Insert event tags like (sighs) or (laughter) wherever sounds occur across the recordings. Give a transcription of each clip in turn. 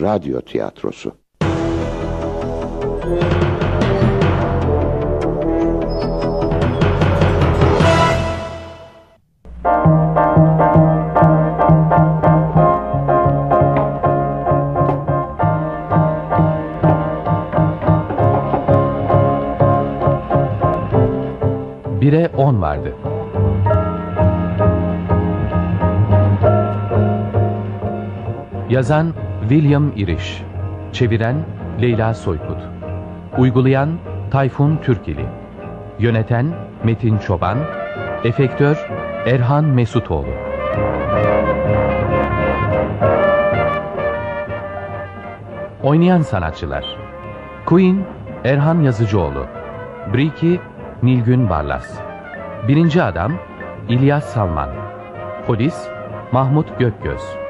Radyo tiyatrosu. Bire on vardı. Yazan William Irish. Çeviren Leyla Soykut. Uygulayan Tayfun Türkili. Yöneten Metin Çoban. Efektör Erhan Mesutoğlu. Oynayan sanatçılar. Queen Erhan Yazıcıoğlu. Briki Nilgün Barlas. Birinci Adam İlyas Salman. Polis Mahmut Gökgöz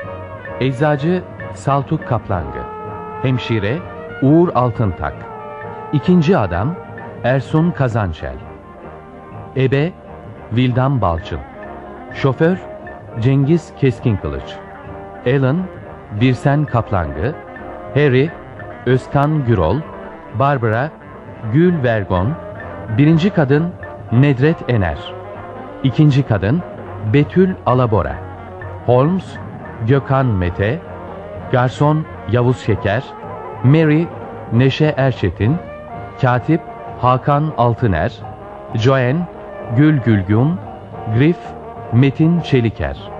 Eczacı Saltuk Kaplangı Hemşire Uğur Altıntak İkinci Adam Ersun Kazançel Ebe Vildan Balçın Şoför Cengiz Keskinkılıç Alan Birsen Kaplangı Harry Özkan Gürol Barbara Gül Vergon Birinci kadın Nedret Ener İkinci kadın Betül Alabora Holmes Gökhan Mete Garson Yavuz Şeker Mary Neşe Erçetin Katip Hakan Altıner Joanne Gül Gülgün Griff Metin Çeliker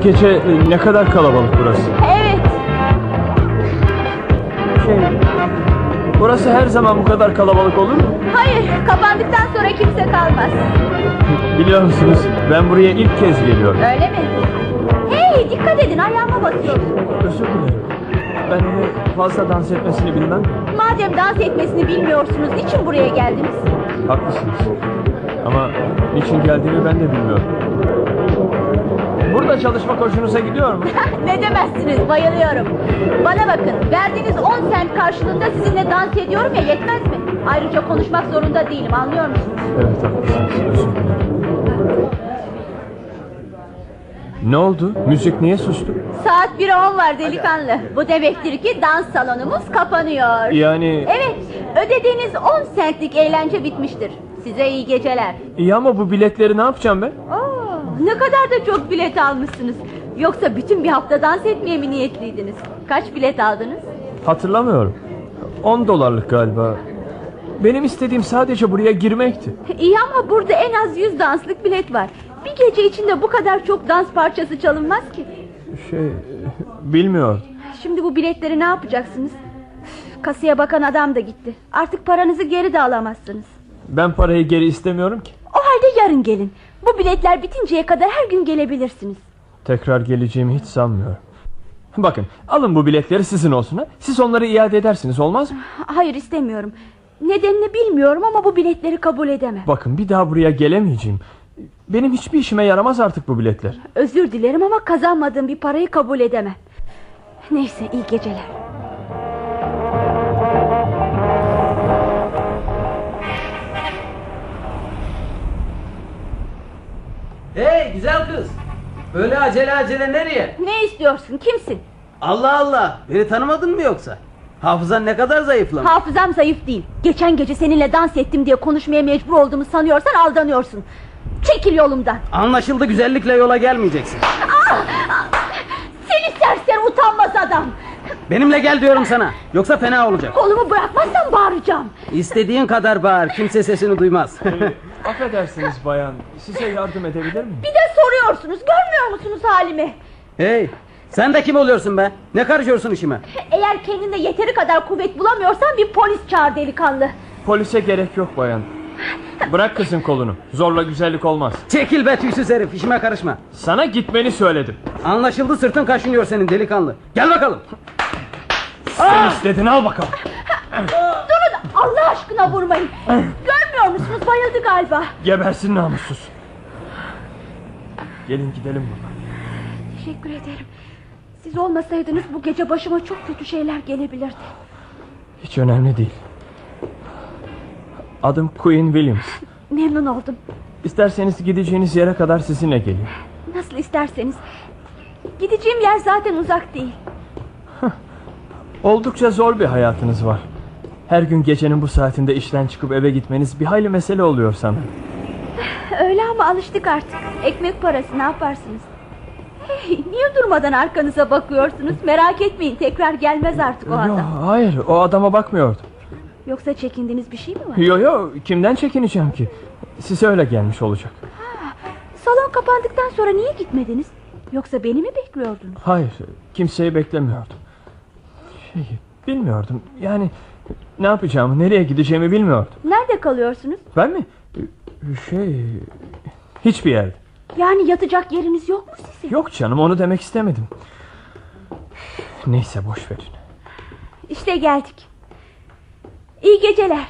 Bu gece e, ne kadar kalabalık burası. Evet. Şey, burası her zaman bu kadar kalabalık olur mu? Hayır. Kapandıktan sonra kimse kalmaz. Biliyor musunuz ben buraya ilk kez geliyorum. Öyle mi? Hey dikkat edin ayağıma basıyor. Özür dilerim. Ben onu fazla dans etmesini bilmem. Madem dans etmesini bilmiyorsunuz niçin buraya geldiniz? Haklısınız. Ama niçin geldiğimi ben de bilmiyorum. Burada çalışmak hoşunuza gidiyor mu? (laughs) ne demezsiniz bayılıyorum. Bana bakın verdiğiniz 10 sent karşılığında sizinle dans ediyorum ya yetmez mi? Ayrıca konuşmak zorunda değilim anlıyor musunuz? Evet haklısınız. Ne oldu? Müzik niye sustu? Saat 1'e 10 var delikanlı. Bu demektir ki dans salonumuz kapanıyor. Yani Evet ödediğiniz 10 centlik eğlence bitmiştir. Size iyi geceler. iyi ama bu biletleri ne yapacağım ben? Ne kadar da çok bilet almışsınız. Yoksa bütün bir hafta dans etmeye mi niyetliydiniz? Kaç bilet aldınız? Hatırlamıyorum. 10 dolarlık galiba. Benim istediğim sadece buraya girmekti. İyi ama burada en az 100 danslık bilet var. Bir gece içinde bu kadar çok dans parçası çalınmaz ki. Şey, bilmiyorum. Şimdi bu biletleri ne yapacaksınız? Kasaya bakan adam da gitti. Artık paranızı geri de alamazsınız. Ben parayı geri istemiyorum ki. O halde yarın gelin. Bu biletler bitinceye kadar her gün gelebilirsiniz. Tekrar geleceğimi hiç sanmıyorum. Bakın, alın bu biletleri sizin olsun ha. Siz onları iade edersiniz olmaz mı? Hayır istemiyorum. Nedenini bilmiyorum ama bu biletleri kabul edemem. Bakın bir daha buraya gelemeyeceğim. Benim hiçbir işime yaramaz artık bu biletler. Özür dilerim ama kazanmadığım bir parayı kabul edemem. Neyse iyi geceler. Hey güzel kız. Böyle acele acele nereye? Ne istiyorsun kimsin? Allah Allah. Beni tanımadın mı yoksa? Hafızan ne kadar zayıflamış. Hafızam zayıf değil. Geçen gece seninle dans ettim diye konuşmaya mecbur olduğumu sanıyorsan aldanıyorsun. Çekil yolumdan. Anlaşıldı güzellikle yola gelmeyeceksin. Seni serseri utanmaz adam. Benimle gel diyorum sana. Yoksa fena olacak. Kolumu bırakmazsan bağıracağım. İstediğin kadar bağır. Kimse sesini duymaz. Affedersiniz bayan. Size yardım edebilir miyim? Bir de soruyorsunuz görmüyor musunuz halimi? hey sen de kim oluyorsun be? Ne karışıyorsun işime? Eğer kendinde yeteri kadar kuvvet bulamıyorsan bir polis çağır delikanlı. Polise gerek yok bayan. Bırak kızın kolunu. Zorla güzellik olmaz. Çekil be tüysüz herif işime karışma. Sana gitmeni söyledim. Anlaşıldı sırtın kaşınıyor senin delikanlı. Gel bakalım. Sen istedin al bakalım. Allah aşkına vurmayın. Görmüyor musunuz bayıldı galiba. Gebersin namussuz. Gelin gidelim buradan. Teşekkür ederim. Siz olmasaydınız bu gece başıma çok kötü şeyler gelebilirdi. Hiç önemli değil. Adım Queen Williams. Memnun oldum. İsterseniz gideceğiniz yere kadar sizinle geleyim. Nasıl isterseniz. Gideceğim yer zaten uzak değil. Oldukça zor bir hayatınız var. Her gün gecenin bu saatinde işten çıkıp eve gitmeniz bir hayli mesele oluyor sanırım. (sighs) Öyle ama alıştık artık. Ekmek parası ne yaparsınız? Hey, niye durmadan arkanıza bakıyorsunuz? Merak etmeyin tekrar gelmez artık o Yo, adam. hayır o adama bakmıyordum. Yoksa çekindiğiniz bir şey mi var? Yo yo kimden çekineceğim ki? Size öyle gelmiş olacak. Salon kapandıktan sonra niye gitmediniz? Yoksa beni mi bekliyordunuz? Hayır kimseyi beklemiyordum. Şey, bilmiyordum yani ne yapacağımı nereye gideceğimi bilmiyordum. Nerede kalıyorsunuz? Ben mi? Şey hiçbir yerde. Yani yatacak yeriniz yok mu sizin? Yok canım onu demek istemedim. Neyse boş verin. İşte geldik. İyi geceler.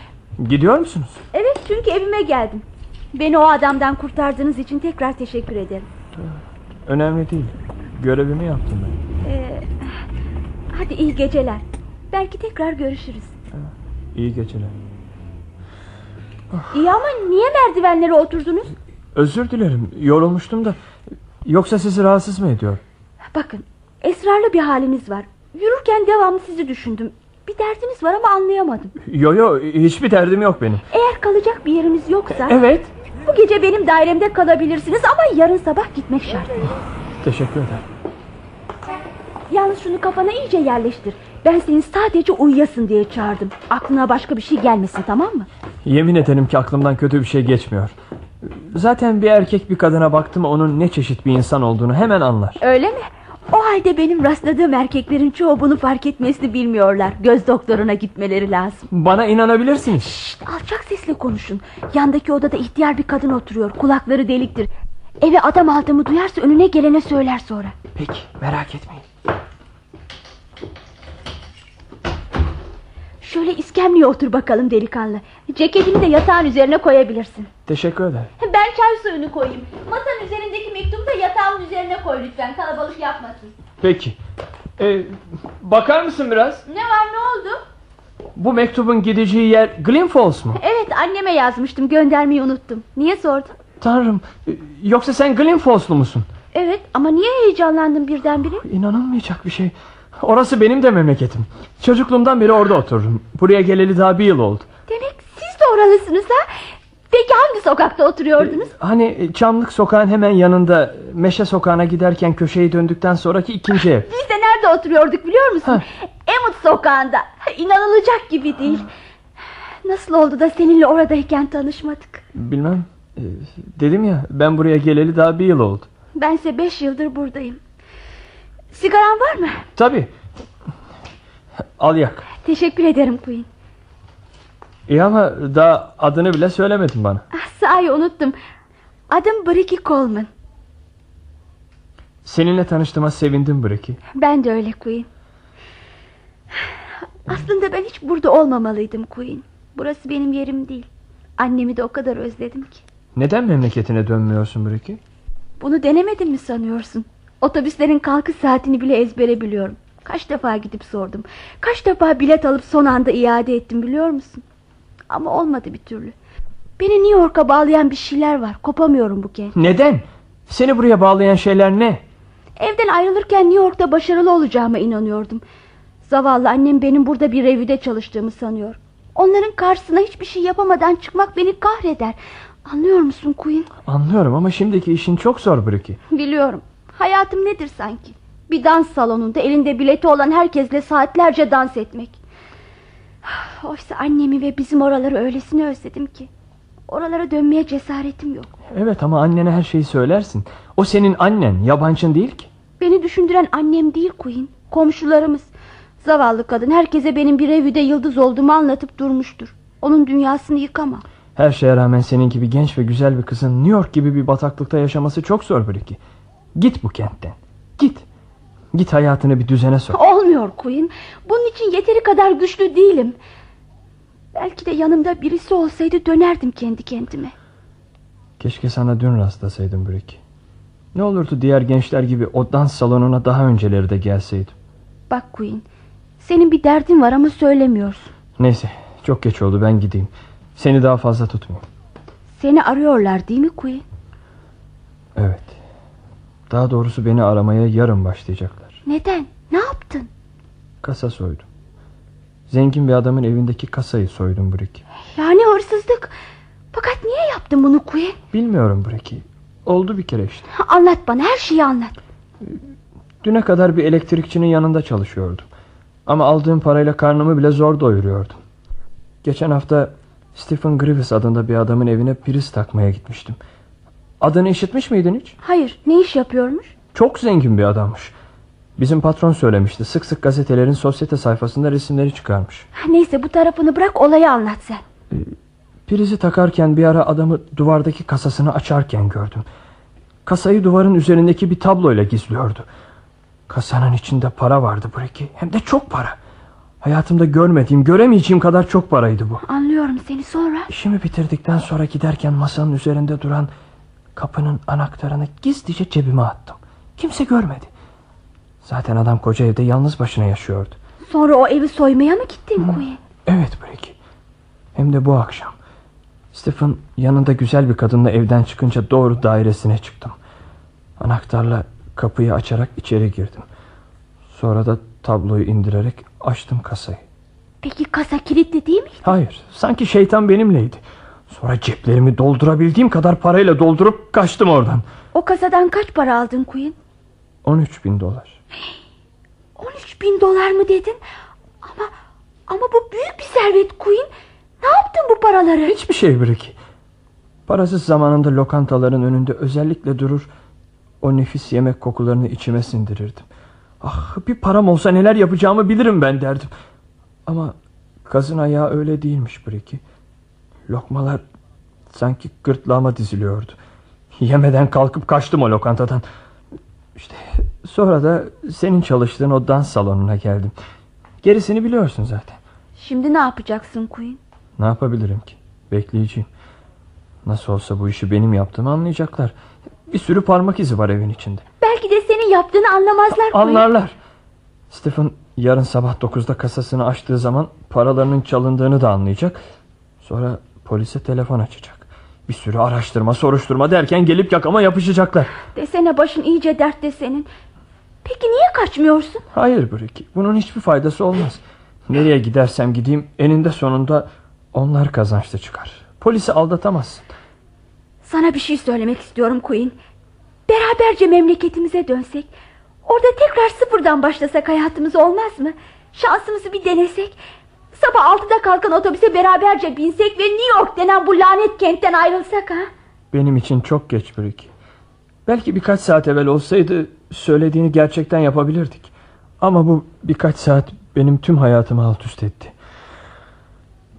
Gidiyor musunuz? Evet çünkü evime geldim. Beni o adamdan kurtardığınız için tekrar teşekkür ederim. Önemli değil. Görevimi yaptım ben. Ee, hadi iyi geceler. Belki tekrar görüşürüz. İyi geceler. İyi ama niye merdivenlere oturdunuz? Özür dilerim. Yorulmuştum da. Yoksa sizi rahatsız mı ediyor? Bakın esrarlı bir haliniz var. Yürürken devamlı sizi düşündüm. Bir derdiniz var ama anlayamadım. Yo yo hiçbir derdim yok benim. Eğer kalacak bir yerimiz yoksa... Evet. Bu gece benim dairemde kalabilirsiniz ama yarın sabah gitmek şart. Teşekkür ederim. Yalnız şunu kafana iyice yerleştir. Ben seni sadece uyuyasın diye çağırdım. Aklına başka bir şey gelmesin tamam mı? Yemin ederim ki aklımdan kötü bir şey geçmiyor. Zaten bir erkek bir kadına baktı mı onun ne çeşit bir insan olduğunu hemen anlar. Öyle mi? O halde benim rastladığım erkeklerin çoğu bunu fark etmesini bilmiyorlar. Göz doktoruna gitmeleri lazım. Bana inanabilirsiniz. Şşt, alçak sesle konuşun. Yandaki odada ihtiyar bir kadın oturuyor. Kulakları deliktir. Eve adam aldığımı duyarsa önüne gelene söyler sonra. Peki merak etmeyin. Şöyle iskemleye otur bakalım delikanlı. Ceketini de yatağın üzerine koyabilirsin. Teşekkür ederim. Ben çay suyunu koyayım. Masanın üzerindeki mektubu da yatağın üzerine koy lütfen. Kalabalık yapmasın. Peki. Ee, bakar mısın biraz? Ne var ne oldu? Bu mektubun gideceği yer Glen Falls mu? Evet anneme yazmıştım göndermeyi unuttum. Niye sordun? Tanrım. e, Yoksa sen Glen Falls'lu musun? Evet ama niye heyecanlandın birdenbire? İnanılmayacak bir şey. Orası benim de memleketim. Çocukluğumdan beri orada otururum. Buraya geleli daha bir yıl oldu. Oralısınız ha? Peki hangi sokakta oturuyordunuz? Hani e, Çamlık sokağın hemen yanında Meşe sokağına giderken köşeyi döndükten sonraki ikinci ev. Biz de nerede oturuyorduk biliyor musun? Emmet sokağında. İnanılacak gibi değil. Nasıl oldu da seninle oradayken tanışmadık? Bilmem. E, Dedim ya ben buraya geleli daha bir yıl oldu. Bense beş yıldır buradayım. Sigaran var mı? Tabii. Al yak. Teşekkür ederim Queen. İyi ama daha adını bile söylemedin bana. Ah, sahi unuttum. Adım Bricky Coleman. Seninle tanıştığıma sevindim Bricky. Ben de öyle Queen. Aslında ben hiç burada olmamalıydım Queen. Burası benim yerim değil. Annemi de o kadar özledim ki. Neden memleketine dönmüyorsun Bricky? Bunu denemedin mi sanıyorsun? Otobüslerin kalkış saatini bile ezbere biliyorum. Kaç defa gidip sordum. Kaç defa bilet alıp son anda iade ettim biliyor musun? Ama olmadı bir türlü. Beni New York'a bağlayan bir şeyler var. Kopamıyorum bu kez. Neden? Seni buraya bağlayan şeyler ne? Evden ayrılırken New York'ta başarılı olacağıma inanıyordum. Zavallı annem benim burada bir revüde çalıştığımı sanıyor. Onların karşısına hiçbir şey yapamadan çıkmak beni kahreder. Anlıyor musun Queen? Anlıyorum ama şimdiki işin çok zor Bricky. Biliyorum. Hayatım nedir sanki? Bir dans salonunda elinde bileti olan herkesle saatlerce dans etmek. Oysa annemi ve bizim oraları öylesine özledim ki. Oralara dönmeye cesaretim yok. Evet ama annene her şeyi söylersin. O senin annen, yabancın değil ki. Beni düşündüren annem değil Queen. Komşularımız. Zavallı kadın herkese benim bir revüde yıldız olduğumu anlatıp durmuştur. Onun dünyasını yıkamam. Her şeye rağmen senin gibi genç ve güzel bir kızın New York gibi bir bataklıkta yaşaması çok zor Bricky. Git bu kentten. Git. Git hayatını bir düzene sok. Olmuyor Queen. Bunun için yeteri kadar güçlü değilim. Belki de yanımda birisi olsaydı dönerdim kendi kendime. Keşke sana dün rastlasaydım Brick. Ne olurdu diğer gençler gibi o dans salonuna daha önceleri de gelseydim. Bak Queen, senin bir derdin var ama söylemiyorsun. Neyse çok geç oldu ben gideyim. Seni daha fazla tutmayayım. Seni arıyorlar değil mi Queen? Evet. Daha doğrusu beni aramaya yarın başlayacaklar. Neden? Ne yaptın? Kasa soydum. Zengin bir adamın evindeki kasayı soydum Brick. Yani hırsızlık. Fakat niye yaptın bunu Queen? Bilmiyorum Bricky. Oldu bir kere işte. Anlat bana her şeyi anlat. Düne kadar bir elektrikçinin yanında çalışıyordum. Ama aldığım parayla karnımı bile zor doyuruyordum. Geçen hafta Stephen Griffiths adında bir adamın evine priz takmaya gitmiştim. Adını işitmiş miydin hiç? Hayır ne iş yapıyormuş? Çok zengin bir adammış. Bizim patron söylemişti. Sık sık gazetelerin sosyete sayfasında resimleri çıkarmış. Neyse bu tarafını bırak olayı anlat sen. Prizi takarken bir ara adamı duvardaki kasasını açarken gördüm. Kasayı duvarın üzerindeki bir tabloyla gizliyordu. Kasanın içinde para vardı Bricky. Hem de çok para. Hayatımda görmediğim, göremeyeceğim kadar çok paraydı bu. Anlıyorum seni sonra. İşimi bitirdikten sonra giderken masanın üzerinde duran kapının anahtarını gizlice cebime attım. Kimse görmedi. Zaten adam koca evde yalnız başına yaşıyordu. Sonra o evi soymaya mı gittin Queen? Evet Bricky. Hem de bu akşam. Stephen yanında güzel bir kadınla evden çıkınca doğru dairesine çıktım. Anahtarla kapıyı açarak içeri girdim. Sonra da tabloyu indirerek açtım kasayı. Peki kasa kilitli değil mi? Hayır, sanki şeytan benimleydi. Sonra ceplerimi doldurabildiğim kadar parayla doldurup kaçtım oradan. O kasadan kaç para aldın Queen? 13 bin dolar. (gasps) 13 bin dolar mı dedin? Ama ama bu büyük bir servet Queen. Ne yaptın bu paraları? Hiçbir şey Brick. Parasız zamanında lokantaların önünde özellikle durur... ...o nefis yemek kokularını içime sindirirdim. Ah bir param olsa neler yapacağımı bilirim ben derdim. Ama kazın ayağı öyle değilmiş Bricky. Lokmalar sanki gırtlağıma diziliyordu. Yemeden kalkıp kaçtım o lokantadan. İşte sonra da senin çalıştığın o dans salonuna geldim. Gerisini biliyorsun zaten. Şimdi ne yapacaksın Queen? Ne yapabilirim ki? Bekleyeceğim. Nasıl olsa bu işi benim yaptığımı anlayacaklar. Bir sürü parmak izi var evin içinde. Belki de senin yaptığını anlamazlar Queen. Anlarlar. Stephen yarın sabah 9'da kasasını açtığı zaman paralarının çalındığını da anlayacak. Sonra polise telefon açacak. Bir sürü araştırma soruşturma derken gelip yakama yapışacaklar. Desene başın iyice dertte senin. Peki niye kaçmıyorsun? Hayır Bricky bunun hiçbir faydası olmaz. Nereye gidersem gideyim eninde sonunda onlar kazançlı çıkar. Polisi aldatamazsın. Sana bir şey söylemek istiyorum Queen. Beraberce memleketimize dönsek. Orada tekrar sıfırdan başlasak hayatımız olmaz mı? Şansımızı bir denesek. Sabah altıda kalkan otobüse beraberce binsek ve New York denen bu lanet kentten ayrılsak ha? Benim için çok geç Brick. Belki birkaç saat evvel olsaydı söylediğini gerçekten yapabilirdik. Ama bu birkaç saat benim tüm hayatımı alt üst etti.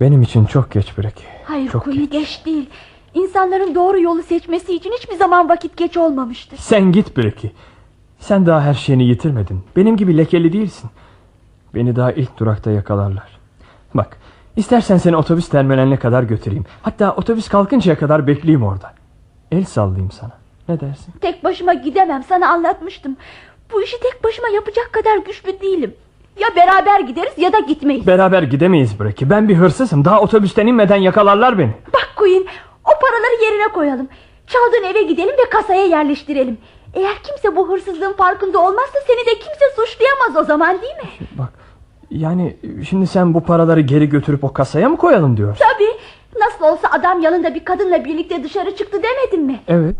Benim için çok geç Brick. Hayır çok Queen geç değil. İnsanların doğru yolu seçmesi için hiçbir zaman vakit geç olmamıştır. Sen git Bricky. Sen daha her şeyini yitirmedin. Benim gibi lekeli değilsin. Beni daha ilk durakta yakalarlar. Bak istersen seni otobüs terminaline kadar götüreyim. Hatta otobüs kalkıncaya kadar bekleyeyim orada. El sallayayım sana. Ne dersin? Tek başıma gidemem sana anlatmıştım. Bu işi tek başıma yapacak kadar güçlü değilim. Ya beraber gideriz ya da gitmeyiz. Beraber gidemeyiz Bricky. Ben bir hırsızım. Daha otobüsten inmeden yakalarlar beni. Bak Queen o paraları yerine koyalım. Çaldığın eve gidelim ve kasaya yerleştirelim. Eğer kimse bu hırsızlığın farkında olmazsa seni de kimse suçlayamaz o zaman değil mi? Bak yani şimdi sen bu paraları geri götürüp o kasaya mı koyalım diyorsun? Tabii. Nasıl olsa adam yanında bir kadınla birlikte dışarı çıktı demedin mi? Evet.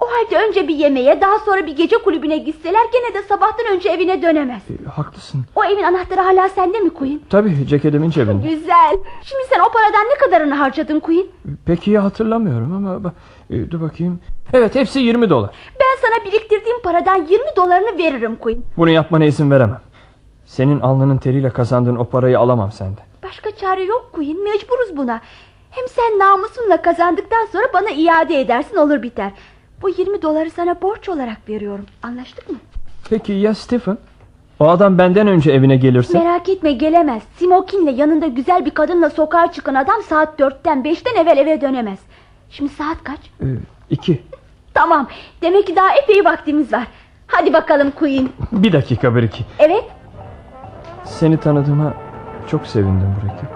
O halde önce bir yemeğe daha sonra bir gece kulübüne gitseler gene de sabahtan önce evine dönemez. E, haklısın. O evin anahtarı hala sende mi Queen? Tabii ceketimin cebinde. (laughs) Güzel. Şimdi sen o paradan ne kadarını harcadın Queen? Pek iyi hatırlamıyorum ama e, dur bakayım. Evet hepsi 20 dolar. Ben sana biriktirdiğim paradan 20 dolarını veririm Queen. Bunu yapmana izin veremem. Senin alnının teriyle kazandığın o parayı alamam senden. Başka çare yok Queen. Mecburuz buna. Hem sen namusunla kazandıktan sonra bana iade edersin olur biter. Bu 20 doları sana borç olarak veriyorum. Anlaştık mı? Peki ya Stephen? O adam benden önce evine gelirse Merak etme gelemez. Simokinle yanında güzel bir kadınla sokağa çıkan adam saat dörtten beşten evvel eve dönemez. Şimdi saat kaç? Ee, iki. Tamam. Demek ki daha epey vaktimiz var. Hadi bakalım Queen. Bir dakika bir iki. Evet Seni tanıdığıma çok sevindim Breki.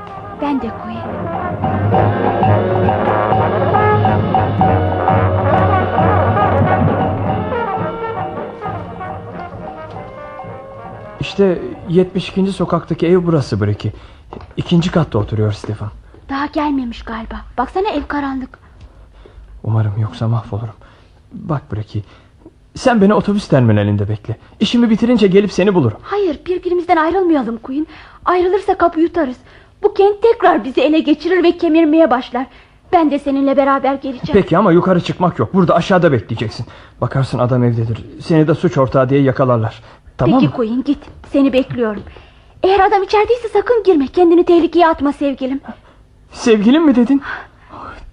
ben de Queen. İşte 72. sokaktaki ev burası Breki. İkinci katta oturuyor Stefan. Daha gelmemiş galiba. Baksana ev karanlık. Umarım yoksa mahvolurum. Bak Breki. Sen beni otobüs terminalinde bekle. İşimi bitirince gelip seni bulurum. Hayır birbirimizden ayrılmayalım Queen. Ayrılırsa kapı yutarız. Bu kent tekrar bizi ele geçirir ve kemirmeye başlar. Ben de seninle beraber geleceğim. Peki ama yukarı çıkmak yok. Burada aşağıda bekleyeceksin. Bakarsın adam evdedir. Seni de suç ortağı diye yakalarlar. Tamam Peki mı? Queen git. Seni bekliyorum. Eğer adam içerideyse sakın girme. Kendini tehlikeye atma sevgilim. Sevgilim mi dedin?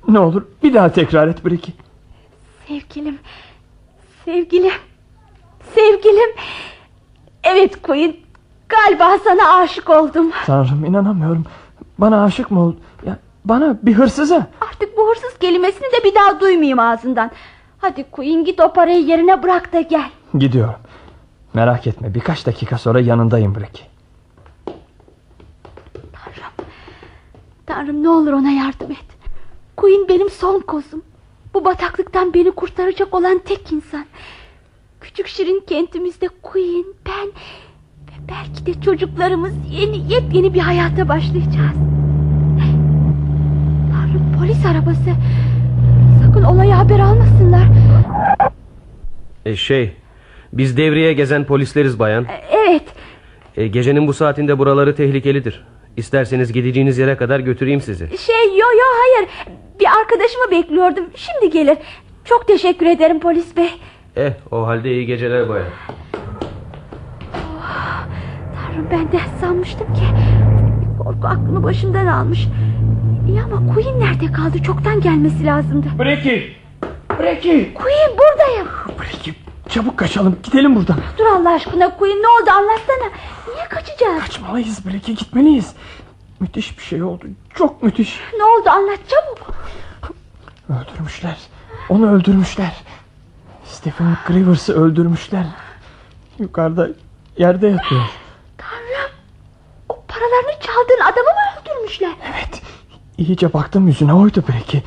Ne olur bir daha tekrar et Breki. Sevgilim. Sevgilim. Sevgilim. Evet Queen. Galiba sana aşık oldum. Tanrım inanamıyorum. Bana aşık mı oldun? Ya, bana bir hırsıza. Artık bu hırsız kelimesini de bir daha duymayayım ağzından. Hadi Queen git o parayı yerine bırak da gel. Gidiyorum. Merak etme birkaç dakika sonra yanındayım Breki. Tanrım ne olur ona yardım et. Queen benim son kozum. Bu bataklıktan beni kurtaracak olan tek insan. Küçük şirin kentimizde Queen, ben ve belki de çocuklarımız yeni yepyeni bir hayata başlayacağız. Tanrım polis arabası. Sakın olaya haber almasınlar. E, şey, biz devreye gezen polisleriz bayan. E, Evet, E, gecenin bu saatinde buraları tehlikelidir. İsterseniz gideceğiniz yere kadar götüreyim sizi. şey yo yo hayır. Bir arkadaşımı bekliyordum. Şimdi gelir. Çok teşekkür ederim polis bey. Eh, o halde iyi geceler bayan. Tanrım ben de sanmıştım ki korku aklımı başımdan almış. İyi ama Queen nerede kaldı? Çoktan gelmesi lazımdı. Breki! Breki! Queen buradayım. Breki çabuk kaçalım gidelim buradan. Dur Allah aşkına Queen ne oldu anlatsana. Niye kaçacağız? Kaçmalıyız Breki gitmeliyiz. Müthiş bir şey oldu. Çok müthiş. Ne oldu anlat çabuk. Öldürmüşler. Onu öldürmüşler. Stephen Grivers'ı öldürmüşler. Yukarıda yerde yatıyor. Tanrım. O paralarını çaldığın adamı mı öldürmüşler? Evet. İyice baktım yüzüne oydu Breki.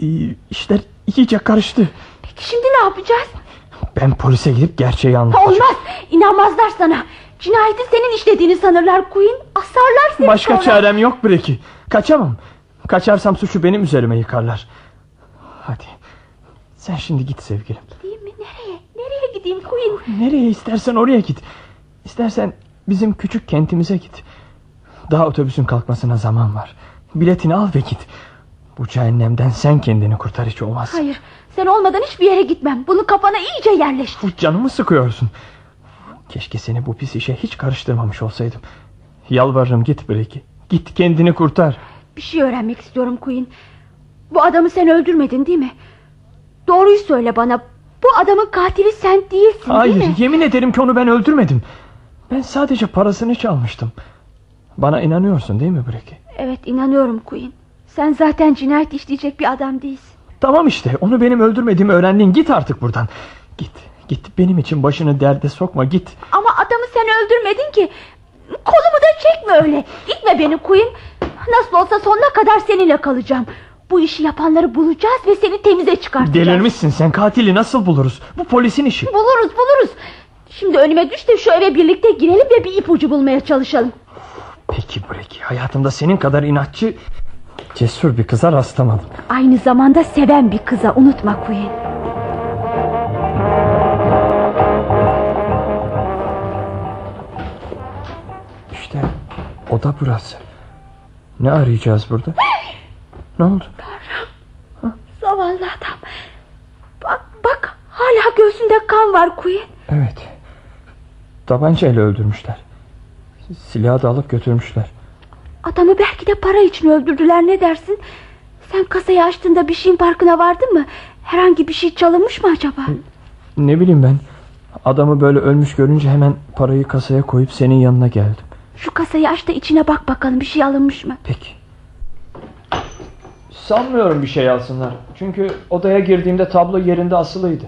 İ- İşler iyice karıştı. Peki şimdi ne yapacağız? Ben polise gidip gerçeği anlatacağım. Olmaz. İnanmazlar sana. Cinayeti senin işlediğini sanırlar Queen. Asarlar seni Başka sonra. çarem yok Breki. Kaçamam. Kaçarsam suçu benim üzerime yıkarlar. Hadi. Sen şimdi git sevgilim. Gideyim mi? Nereye? Nereye gideyim Queen? Nereye istersen oraya git. İstersen bizim küçük kentimize git. Daha otobüsün kalkmasına zaman var. Biletini al ve git. Bu cehennemden sen kendini kurtar hiç olmaz. Hayır. Sen olmadan hiçbir yere gitmem. Bunu kafana iyice yerleştir. Canımı sıkıyorsun. Keşke seni bu pis işe hiç karıştırmamış olsaydım. Yalvarırım git Breki. Git kendini kurtar. Bir şey öğrenmek istiyorum Queen. Bu adamı sen öldürmedin değil mi? Doğruyu söyle bana. Bu adamın katili sen değilsin Hayır değil mi? yemin ederim ki onu ben öldürmedim. Ben sadece parasını çalmıştım. Bana inanıyorsun değil mi Breki? Evet inanıyorum Queen. Sen zaten cinayet işleyecek bir adam değilsin. Tamam işte onu benim öldürmediğimi öğrendin git artık buradan. Git git benim için başını derde sokma git. Ama adamı sen öldürmedin ki. Kolumu da çekme öyle. Gitme beni Queen. Nasıl olsa sonuna kadar seninle kalacağım. Bu işi yapanları bulacağız ve seni temize çıkartacağız. Delirmişsin sen katili nasıl buluruz? Bu polisin işi. Buluruz buluruz. Şimdi önüme düş de şu eve birlikte girelim ve bir ipucu bulmaya çalışalım. Peki Breki hayatımda senin kadar inatçı cesur bir kıza rastlamadım. Aynı zamanda seven bir kıza unutma Queen. İşte o da burası. Ne arayacağız burada? ne oldu? Zavallı adam. Bak bak hala göğsünde kan var Queen. Evet. Tabancayla öldürmüşler. Silahı da alıp götürmüşler. Adamı belki de para için öldürdüler ne dersin? Sen kasayı açtığında bir şeyin farkına vardın mı? Herhangi bir şey çalınmış mı acaba? Ne bileyim ben. Adamı böyle ölmüş görünce hemen parayı kasaya koyup senin yanına geldim. Şu kasayı aç da içine bak bakalım bir şey alınmış mı? Peki. Sanmıyorum bir şey alsınlar. Çünkü odaya girdiğimde tablo yerinde asılıydı.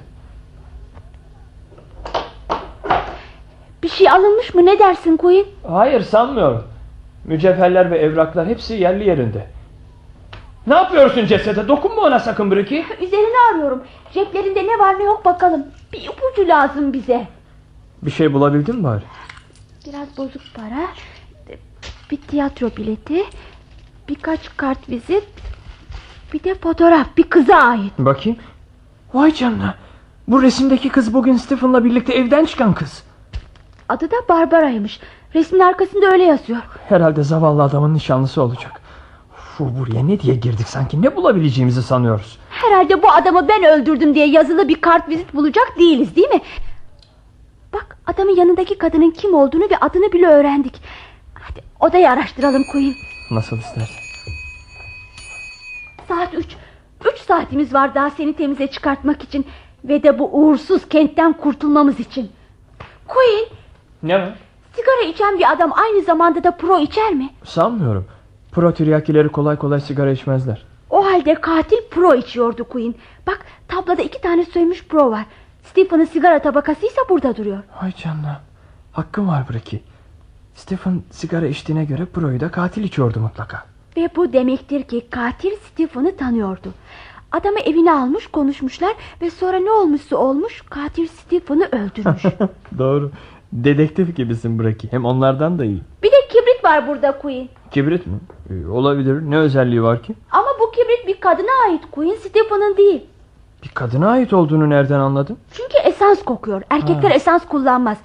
Bir şey alınmış mı ne dersin Queen? Hayır sanmıyorum. Mücevherler ve evraklar hepsi yerli yerinde. Ne yapıyorsun cesede? Dokunma ona sakın Bricky. (laughs) Üzerini arıyorum. Ceplerinde ne var ne yok bakalım. Bir ipucu lazım bize. Bir şey bulabildin mi bari? Biraz bozuk para. Bir tiyatro bileti. Birkaç kart vizit. Bir de fotoğraf bir kıza ait. Bakayım. Vay canına. Bu resimdeki kız bugün Stephen'la birlikte evden çıkan kız. Adı da Barbara'ymış. Resmin arkasında öyle yazıyor. Herhalde zavallı adamın nişanlısı olacak. Fu buraya ne diye girdik sanki? Ne bulabileceğimizi sanıyoruz? Herhalde bu adamı ben öldürdüm diye yazılı bir kart vizit bulacak değiliz değil mi? Bak adamın yanındaki kadının kim olduğunu ve adını bile öğrendik. Hadi odayı araştıralım Queen. Nasıl istersen. Saat üç. Üç saatimiz var daha seni temize çıkartmak için. Ve de bu uğursuz kentten kurtulmamız için. Queen Ne var? Sigara içen bir adam aynı zamanda da pro içer mi? Sanmıyorum. Pro tiryakileri kolay kolay sigara içmezler. O halde katil pro içiyordu Queen. Bak tabloda iki tane sönmüş pro var. Stephen'ın sigara tabakası ise burada duruyor. Ay canına. Hakkım var Bricky. Stephen sigara içtiğine göre Pro'yu da katil içiyordu mutlaka. Ve bu demektir ki katil Stephen'ı tanıyordu. Adamı evine almış konuşmuşlar ve sonra ne olmuşsa olmuş katil Stephen'ı öldürmüş. (laughs) Doğru. Dedektif gibisin Bricky. Hem onlardan da iyi. bir de kibrit var burada Queen. Kibrit mi? Ee, olabilir. Ne özelliği var ki? Ama bu kibrit bir kadına ait Queen Stephen'ın değil. Bir kadına ait olduğunu nereden anladın? Çünkü esans kokuyor. Erkekler esans kullanmaz.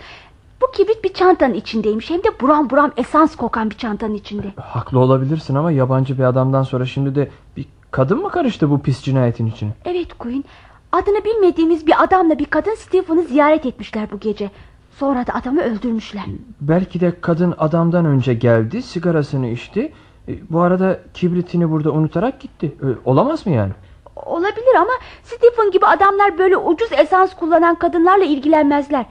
Bu kibrit bir çantanın içindeymiş. Hem de buram buram esans kokan bir çantanın içinde. Haklı olabilirsin ama yabancı bir adamdan sonra şimdi de bir kadın mı karıştı bu pis cinayetin içine? Evet Queen. Adını bilmediğimiz bir adamla bir kadın Stephen'ı ziyaret etmişler bu gece. Sonra da adamı öldürmüşler. Belki de kadın adamdan önce geldi, sigarasını içti. E, Bu arada kibritini burada unutarak gitti. E, Olamaz mı yani? Olabilir ama Stephen gibi adamlar böyle ucuz esans kullanan kadınlarla ilgilenmezler.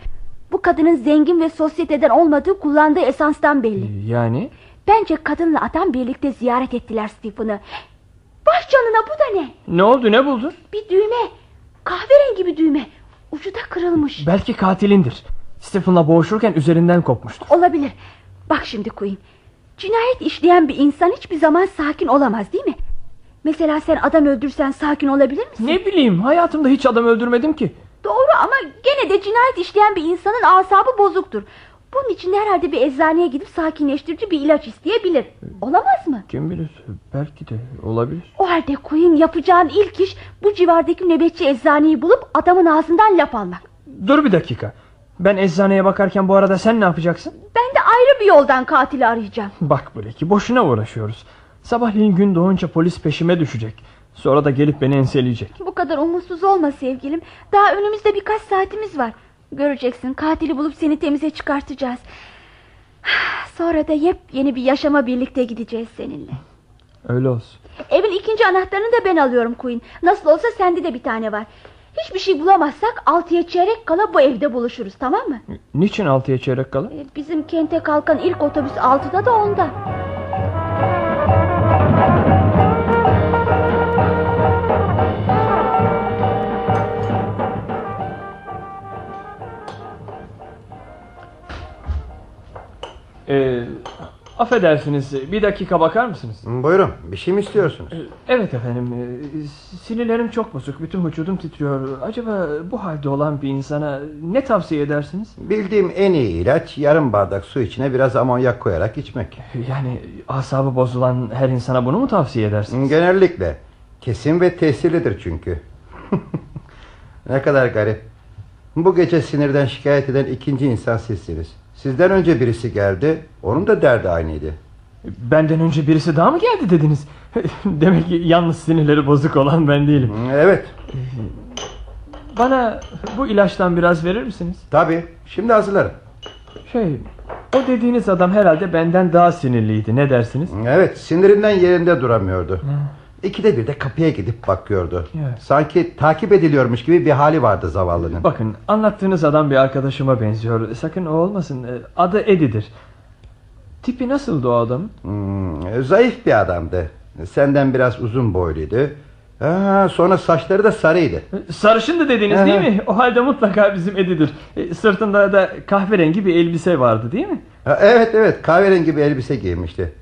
Bu kadının zengin ve sosyeteden olmadığı kullandığı esanstan E, belli. Yani Bence kadınla adam birlikte ziyaret ettiler Stephen'ı. Baş canına bu da ne? ne oldu ne buldun? Bir düğme. Kahverengi bir düğme. Ucu da kırılmış. Belki katilindir. Stephen'la boğuşurken üzerinden kopmuştur. Olabilir. Bak şimdi Queen. Cinayet işleyen bir insan hiçbir zaman sakin olamaz değil mi? Mesela sen adam öldürsen sakin olabilir misin? Ne bileyim hayatımda hiç adam öldürmedim ki. Doğru ama gene de cinayet işleyen bir insanın asabı bozuktur. Bunun için herhalde bir eczaneye gidip sakinleştirici bir ilaç isteyebilir. Olamaz mı? Kim bilir belki de olabilir. O halde Queen yapacağın ilk iş bu civardaki nöbetçi eczaneyi bulup adamın ağzından laf almak. Dur bir dakika. Ben eczaneye bakarken bu arada sen ne yapacaksın? Ben de ayrı bir yoldan katili arayacağım. Bak Bleki boşuna uğraşıyoruz. Sabahleyin gün doğunca polis peşime düşecek. Sonra da gelip beni enseleyecek. Bu kadar umutsuz olma sevgilim. Daha önümüzde birkaç saatimiz var. Göreceksin katili bulup seni temize çıkartacağız. (sighs) Sonra da yepyeni bir yaşama birlikte gideceğiz seninle. Öyle olsun. Evin ikinci anahtarını da ben alıyorum Queen. Nasıl olsa sende de bir tane var. Hiçbir şey bulamazsak altıya çeyrek kala bu evde buluşuruz tamam mı? Niçin altıya çeyrek kala? Ee, Bizim kente kalkan ilk otobüs altıda da onda. Ee, affedersiniz bir dakika bakar mısınız? Buyurun bir şey mi istiyorsunuz? Evet efendim e, sinirlerim çok bozuk bütün vücudum titriyor Acaba bu halde olan bir insana ne tavsiye edersiniz? Bildiğim en iyi ilaç yarım bardak su içine biraz amonyak koyarak içmek. Yani asabı bozulan her insana bunu mu tavsiye edersiniz? Genellikle. Kesin ve tesirlidir çünkü. (laughs) ne kadar garip. Bu gece sinirden şikayet eden ikinci insan sizsiniz. Sizden önce birisi geldi. Onun da derdi aynıydı. Benden önce birisi daha mı geldi dediniz? (laughs) Demek ki yalnız sinirleri bozuk olan ben değilim Evet. Bana bu ilaçtan biraz verir misiniz? Tabii. Şimdi hazırlarım. Şey o dediğiniz adam herhalde benden daha sinirliydi ne dersiniz? Evet. Sinirinden yerinde duramıyordu. İkide bir de kapıya gidip bakıyordu. Evet. Sanki takip ediliyormuş gibi bir hali vardı zavallının. Bakın anlattığınız adam bir arkadaşıma benziyor. Sakın o olmasın. E, Adı Edi'dir. Tipi nasıldı o adamın? Hmm, zayıf bir adamdı. Senden biraz uzun boyluydu. Ha, sonra saçları da sarıydı. E, Sarışındı dediniz değil mi? O halde mutlaka bizim Edi'dir. E, Sırtında da kahverengi bir elbise vardı değil mi? Ha, evet evet kahverengi bir elbise giymişti.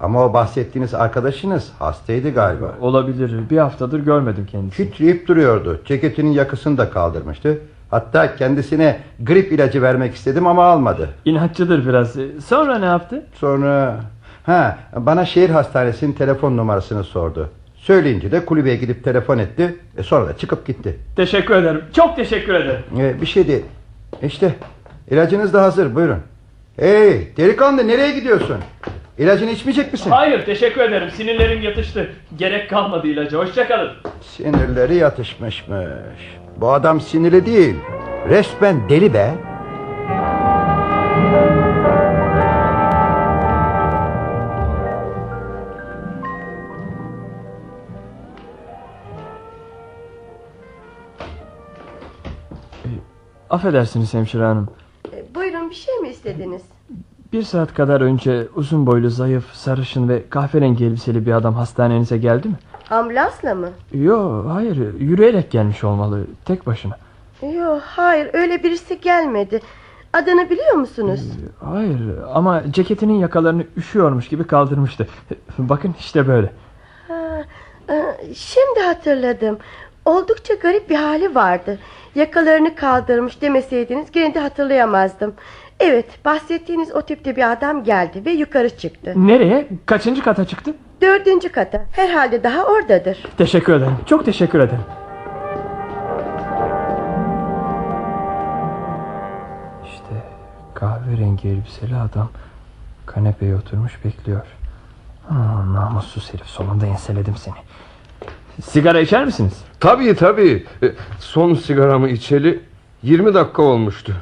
Ama o bahsettiğiniz arkadaşınız hastaydı galiba. Olabilir. Bir haftadır görmedim kendisini. Kütreyip duruyordu. Ceketinin yakasını da kaldırmıştı. Hatta kendisine grip ilacı vermek istedim ama almadı. İnatçıdır biraz. Sonra ne yaptı? Sonra ha bana şehir hastanesinin telefon numarasını sordu. Söyleyince de kulübeye gidip telefon etti. E sonra da çıkıp gitti. Teşekkür ederim. Çok teşekkür ederim. E, bir şey değil. İşte ilacınız da hazır buyurun. Hey delikanlı nereye gidiyorsun? İlacını içmeyecek misin? Hayır teşekkür ederim. Sinirlerim yatıştı. Gerek kalmadı ilaca. Hoşçakalın. Sinirleri yatışmışmış. Bu adam sinirli değil. Resmen deli be. Affedersiniz hemşire hanım. E, Buyurun bir şey mi istediniz? Bir saat kadar önce uzun boylu, zayıf, sarışın ve kahverengi elbiseli bir adam hastanenize geldi mi? Ambulansla mı? Yo, hayır. Yürüyerek gelmiş olmalı. Tek başına. Yok hayır öyle birisi gelmedi. Adını biliyor musunuz? Hayır ama ceketinin yakalarını üşüyormuş gibi kaldırmıştı. (laughs) Bakın işte böyle. Ha, e, şimdi hatırladım. Oldukça garip bir hali vardı. Yakalarını kaldırmış demeseydiniz gene de hatırlayamazdım. Evet bahsettiğiniz o tipte bir adam geldi ve yukarı çıktı. Nereye? Kaçıncı kata çıktı? Dördüncü kata. Herhalde daha oradadır. Teşekkür ederim. Çok teşekkür ederim. İşte kahverengi elbiseli adam kanepeye oturmuş bekliyor. Hmm, namussuz herif sonunda enseledim seni. Sigara içer misiniz? Tabii tabii. E, Son sigaramı içeli 20 dakika olmuştu.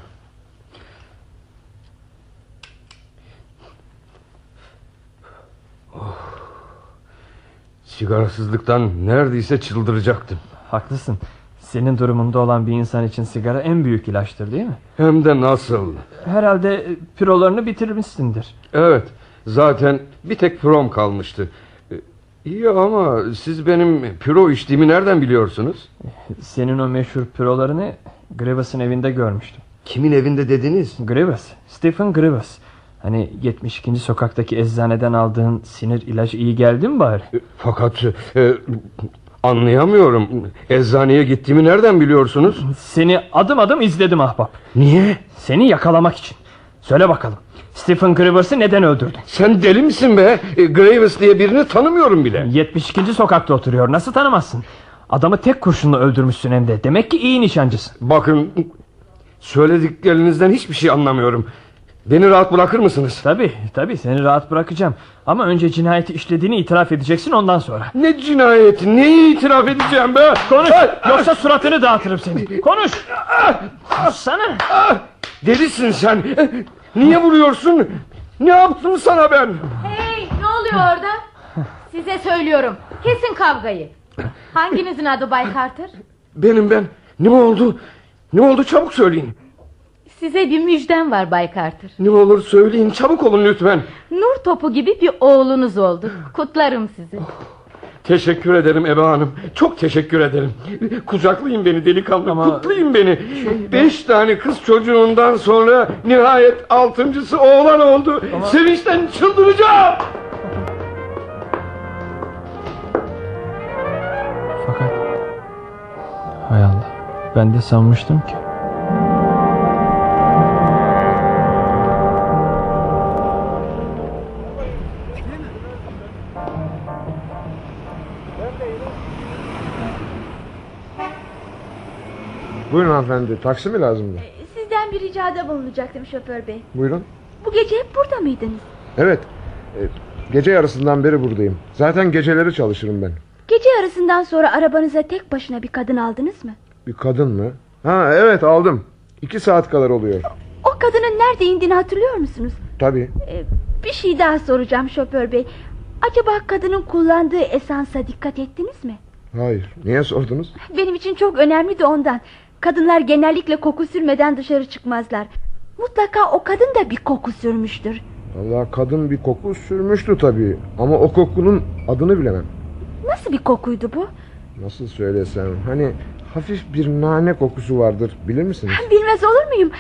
Sigarasızlıktan neredeyse çıldıracaktım. Haklısın. Senin durumunda olan bir insan için sigara en büyük ilaçtır değil mi? Hem de nasıl. Herhalde e, pirolarını bitirmişsindir. Evet zaten bir tek prom kalmıştı. E, İyi ama siz benim püro içtiğimi nereden biliyorsunuz? Senin o meşhur pirolarını Grivas'ın evinde görmüştüm. Kimin evinde dediniz? Grivas, Stephen Grivas. Hani 72. sokaktaki eczaneden aldığın sinir ilacı iyi geldi mi bari? E, Fakat e, anlayamıyorum. Eczaneye gittiğimi nereden biliyorsunuz? Seni adım adım izledim ahbap. Niye? Seni yakalamak için. Söyle bakalım. Stephen Grivas'ı neden öldürdün? Sen deli misin be? E, Graves diye birini tanımıyorum bile. 72. sokakta oturuyor. Nasıl tanımazsın? Adamı tek kurşunla öldürmüşsün hem de. Demek ki iyi nişancısın. Bakın söylediklerinizden hiçbir şey anlamıyorum. Beni rahat bırakır mısınız? Tabi tabi seni rahat bırakacağım. Ama önce cinayeti işlediğini itiraf edeceksin ondan sonra. Ne cinayeti? Neyi itiraf edeceğim be? Konuş yoksa suratını dağıtırım seni. Konuş. Sana. Delisin sen. Niye vuruyorsun? Ne yaptım sana ben? Hey ne oluyor orada? Size söylüyorum. Kesin kavgayı. Hanginizin adı Bay Carter? Benim ben. Ne oldu? Ne oldu çabuk söyleyin. Size bir müjdem var Bay Carter. Ne olur söyleyin çabuk olun lütfen. Nur topu gibi bir oğlunuz oldu. Kutlarım sizi. Teşekkür ederim Ebe Hanım. Çok teşekkür ederim. Kucaklayın beni delikanlı. Ama- Kutlayın beni. Beş tane kız çocuğundan sonra nihayet altıncısı oğlan oldu. Sevinçten çıldıracağım. Fakat hay Allah ben de sanmıştım ki. Hanımefendi. Taksi mi lazımdı? Sizden bir ricada bulunacaktım şoför bey. Buyurun. Bu gece hep burada mıydınız? Evet. e, Gece yarısından beri buradayım. Zaten geceleri çalışırım ben. Gece yarısından sonra arabanıza tek başına bir kadın aldınız mı? Bir kadın mı? Ha evet aldım. İki saat kadar oluyor. O kadının nerede indiğini hatırlıyor musunuz? Tabii. Ee, bir şey daha soracağım şoför bey. Acaba kadının kullandığı esansa dikkat ettiniz mi? Hayır. Niye sordunuz? Benim için çok önemli de ondan. Kadınlar genellikle koku sürmeden dışarı çıkmazlar. Mutlaka o kadın da bir koku sürmüştür. Allah kadın bir koku sürmüştü tabii. Ama o kokunun adını bilemem. Nasıl bir kokuydu bu? Nasıl söylesem. Hani hafif bir nane kokusu vardır. Bilir misiniz? Bilmez olur muyum?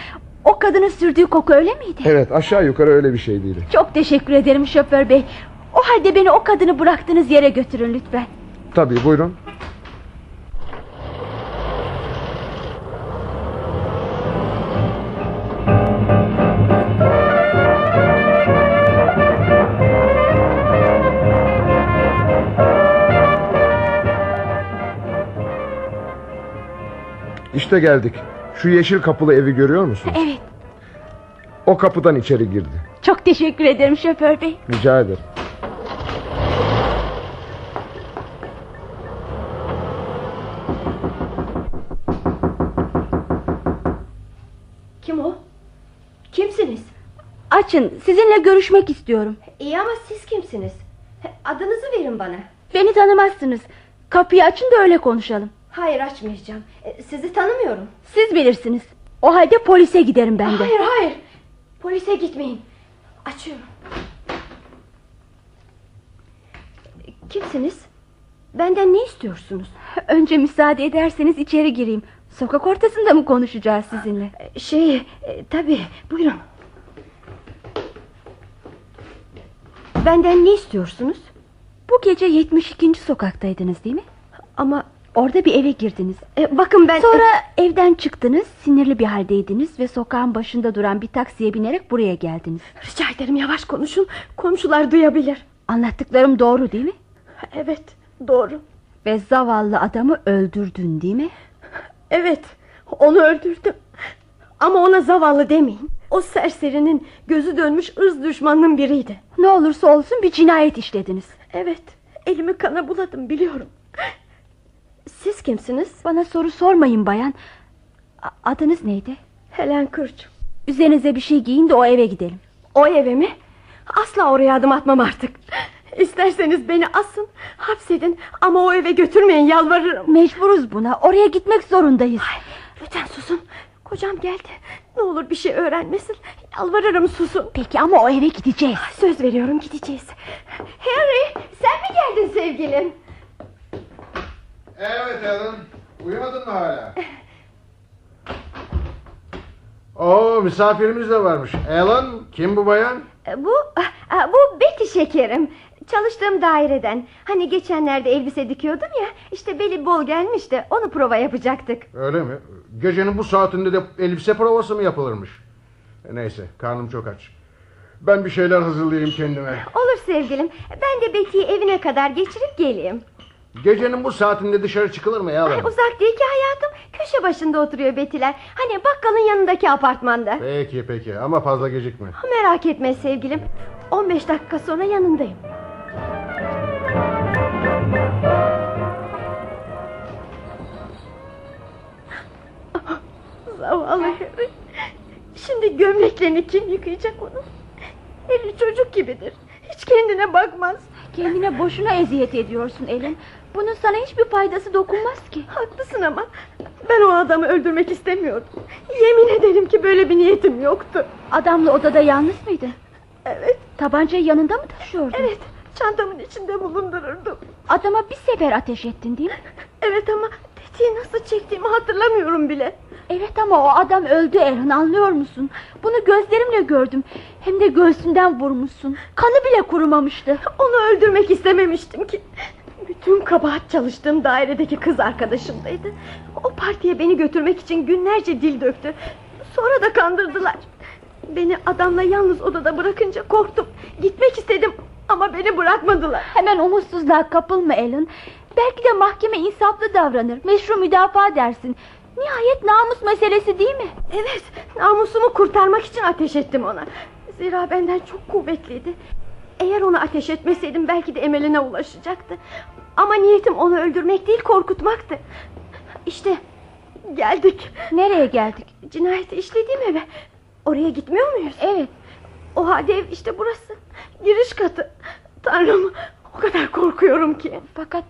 O kadının sürdüğü koku öyle miydi? Evet aşağı yukarı öyle bir şey değil. Çok teşekkür ederim şoför bey. O halde beni o kadını bıraktığınız yere götürün lütfen. Tabii buyurun. İşte geldik. Şu yeşil kapılı evi görüyor musun? Evet. O kapıdan içeri girdi. Çok teşekkür ederim şoför bey. Rica ederim. Kim o? Kimsiniz? Açın sizinle görüşmek istiyorum. İyi ama siz kimsiniz? Adınızı verin bana. Beni tanımazsınız. Kapıyı açın da öyle konuşalım. Hayır açmayacağım. E, Sizi tanımıyorum. Siz bilirsiniz. O halde polise giderim ben de. Hayır hayır. Polise gitmeyin. Açıyorum. Kimsiniz? Benden ne istiyorsunuz? Önce müsaade ederseniz içeri gireyim. Sokak ortasında mı konuşacağız sizinle? Şey, e, tabii buyurun. Benden ne istiyorsunuz? Bu gece 72. sokaktaydınız değil mi? Ama Orada bir eve girdiniz. e, bakın ben... Sonra evden çıktınız, sinirli bir haldeydiniz ve sokağın başında duran bir taksiye binerek buraya geldiniz. Rica ederim yavaş konuşun. Komşular duyabilir. Anlattıklarım doğru değil mi? Evet, doğru. Ve zavallı adamı öldürdün değil mi? Evet, onu öldürdüm. Ama ona zavallı demeyin. O serserinin gözü dönmüş ırz düşmanının biriydi. Ne olursa olsun bir cinayet işlediniz. Evet, elimi kana buladım biliyorum. Siz kimsiniz? Bana soru sormayın bayan. A- Adınız neydi? Helen Kırç. Üzerinize bir şey giyin de o eve gidelim. O eve mi? Asla oraya adım atmam artık. İsterseniz beni asın, hapsedin ama o eve götürmeyin yalvarırım. Mecburuz buna. Oraya gitmek zorundayız. Lütfen susun. Kocam geldi. Ne olur bir şey öğrenmesin. Yalvarırım susun. Peki ama o eve gideceğiz. Söz veriyorum gideceğiz. Harry sen mi geldin sevgilim? Evet Alan. Uyumadın mı hala? (laughs) Oo misafirimiz de varmış. Alan kim bu bayan? Bu bu Betty şekerim. Çalıştığım daireden. Hani geçenlerde elbise dikiyordum ya. İşte beli bol gelmiş de onu prova yapacaktık. Öyle mi? Gecenin bu saatinde de elbise provası mı yapılırmış? E, Neyse karnım çok aç. Ben bir şeyler hazırlayayım kendime. Olur sevgilim. Ben de Betty'yi evine kadar geçirip geleyim. Gecenin bu saatinde dışarı çıkılır mı ya? Ay, uzak değil ki hayatım. Köşe başında oturuyor Betty'ler. Hani bakkalın yanındaki apartmanda. Peki peki ama fazla gecikme. Merak etme sevgilim. 15 dakika sonra yanındayım. (laughs) Zavallı Harry. Şimdi gömleklerini kim yıkayacak onu? Harry çocuk gibidir. Hiç kendine bakmaz. Kendine boşuna eziyet ediyorsun Elin. Bunun sana hiçbir faydası dokunmaz ki. Haklısın ama ben o adamı öldürmek istemiyordum. Yemin ederim ki böyle bir niyetim yoktu. Adamla odada yalnız mıydın? Evet, Tabancayı yanında mı taşıyordun? evet. Çantamın içinde bulundururdum. Adama bir sefer ateş ettin değil mi? Evet ama tetiği nasıl çektiğimi hatırlamıyorum bile. Evet ama o adam öldü Erhan anlıyor musun? Bunu gözlerimle gördüm. Hem de göğsünden vurmuşsun. Kanı bile kurumamıştı. Onu öldürmek istememiştim ki. Bütün kabahat çalıştığım dairedeki kız arkadaşımdaydı. O partiye beni götürmek için günlerce dil döktü. Sonra da kandırdılar. Beni adamla yalnız odada bırakınca korktum. Gitmek istedim ama beni bırakmadılar. Hemen umutsuzluğa kapılma Ellen. Belki de mahkeme insaflı davranır. Meşru müdafaa dersin. Nihayet namus meselesi değil mi? Evet, namusumu kurtarmak için ateş ettim ona. Zira benden çok kuvvetliydi. Eğer onu ateş etmeseydim belki de emeline ulaşacaktı. Ama niyetim onu öldürmek değil korkutmaktı. İşte geldik. Nereye geldik? Cinayeti işlediğim eve. Oraya gitmiyor muyuz? Evet. O halde ev işte burası. Giriş katı. Tanrım o kadar korkuyorum ki. Fakat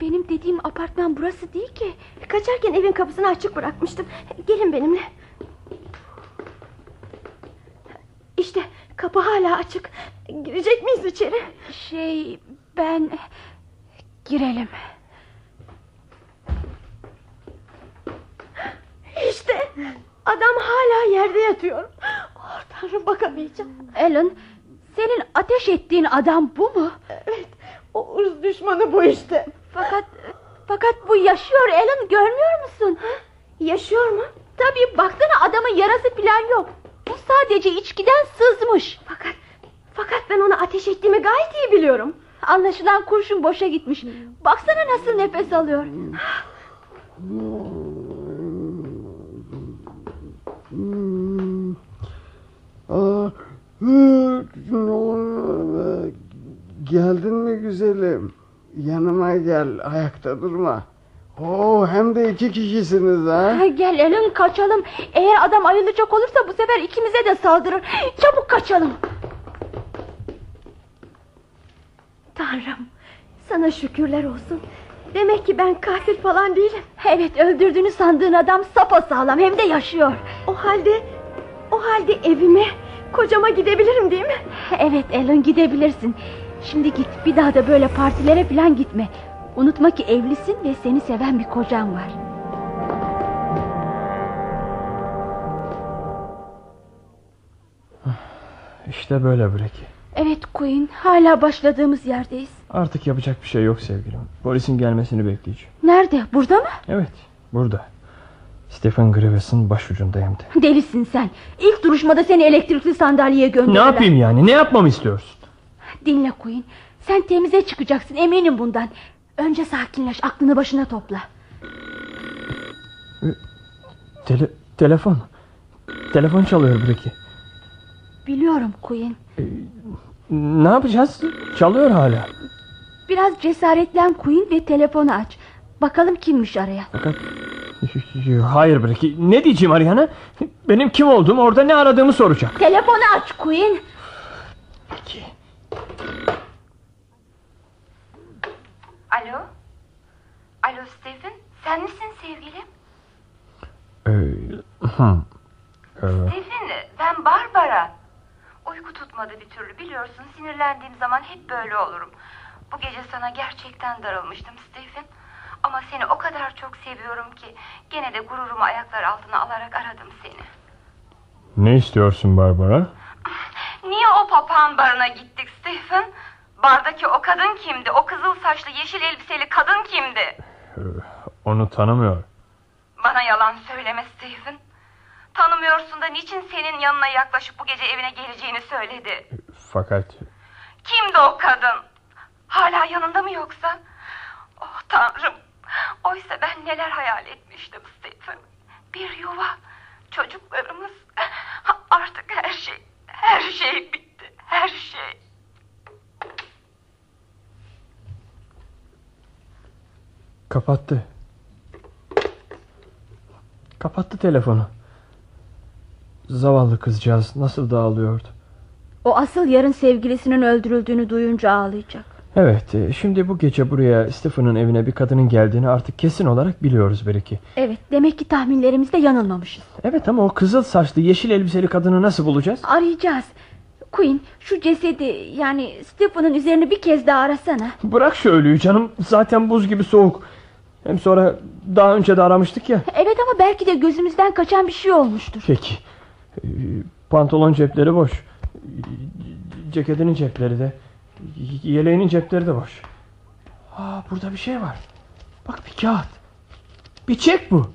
benim dediğim apartman burası değil ki. Kaçarken evin kapısını açık bırakmıştım. Gelin benimle. İşte kapı hala açık. Girecek miyiz içeri? Şey ben... Girelim. İşte adam hala yerde yatıyor. Oh, Tanrım bakamayacağım. Alan senin ateş ettiğin adam bu mu? Evet o ırz düşmanı bu işte. Fakat fakat bu yaşıyor Alan görmüyor musun? Yaşıyor mu? Tabii baksana adamın yarası falan yok. Bu sadece içkiden sızmış. Fakat fakat ben ona ateş ettiğimi gayet iyi biliyorum. Anlaşılan kurşun boşa gitmiş. Baksana nasıl nefes alıyor. Geldin mi güzelim? Yanıma gel ayakta durma. Oo, hem de iki kişisiniz ha. Ha, Gel Alan kaçalım. Eğer adam ayılacak olursa bu sefer ikimize de saldırır. Çabuk kaçalım. Tanrım sana şükürler olsun. Demek ki ben katil falan değilim. Evet öldürdüğünü sandığın adam sapasağlam hem de yaşıyor. O halde o halde evime kocama gidebilirim değil mi? Evet Alan gidebilirsin. Şimdi git bir daha da böyle partilere falan gitme. Unutma ki evlisin ve seni seven bir kocan var. İşte böyle Breki. Evet Queen hala başladığımız yerdeyiz. Artık yapacak bir şey yok sevgilim. Polisin gelmesini bekleyeceğim. Nerede burada mı? Evet burada. Stephen Grives'in başucunda hem de. Delisin sen. İlk duruşmada seni elektrikli sandalyeye Ne gönderdiler. yapayım yani ne yapmamı istiyorsun? Dinle Queen. Sen temize çıkacaksın eminim bundan. Önce sakinleş aklını başına topla. Tele telefon. Telefon çalıyor Breki. Biliyorum Queen. Ne yapacağız? Çalıyor hala. Biraz cesaretlen Queen ve telefonu aç. Bakalım kimmiş arayan. Fakat hayır Breki. Ne diyeceğim Ariana? Benim kim olduğumu orada ne aradığımı soracak. Telefonu aç Queen. Peki. Alo? Alo Stephen? Sen misin sevgilim? Ee, hı. Ee, Stephen ben Barbara. Uyku tutmadı bir türlü biliyorsun sinirlendiğim zaman hep böyle olurum. Bu gece sana gerçekten darılmıştım Stephen. Ama seni o kadar çok seviyorum ki gene de gururumu ayaklar altına alarak aradım seni. ne istiyorsun Barbara? (laughs) Niye o papağan barına gittik Stephen? Bardaki o kadın kimdi? O kızıl saçlı yeşil elbiseli kadın kimdi? Ee, onu tanımıyor. Bana yalan söyleme Stephen. Tanımıyorsun da niçin senin yanına yaklaşıp bu gece evine geleceğini söyledi? Fakat Kimdi o kadın? Hala yanında mı yoksa? Oh tanrım. Oysa ben neler hayal etmiştim Stephen. Bir yuva, çocuklarımız. (laughs) Artık her şey, her şey bitti. Her şey. kapattı. Kapattı telefonu. Zavallı kızcağız nasıl dağılıyordu. O asıl yarın sevgilisinin öldürüldüğünü duyunca ağlayacak. Evet e, şimdi bu gece buraya Stephen'ın evine bir kadının geldiğini artık kesin olarak biliyoruz belki. Evet demek ki tahminlerimizde yanılmamışız. Evet ama o kızıl saçlı yeşil elbiseli kadını nasıl bulacağız? Arayacağız. Queen şu cesedi yani Stephen'ın üzerini bir kez daha arasana. Bırak şu ölüyü canım zaten buz gibi soğuk. Hem sonra daha önce de aramıştık ya. Evet ama belki de gözümüzden kaçan bir şey olmuştur. Peki. Pantolon cepleri boş. Ceketinin cepleri de. Yeleğinin cepleri de boş. Aa, burada bir şey var. Bak bir kağıt. Bir çek bu.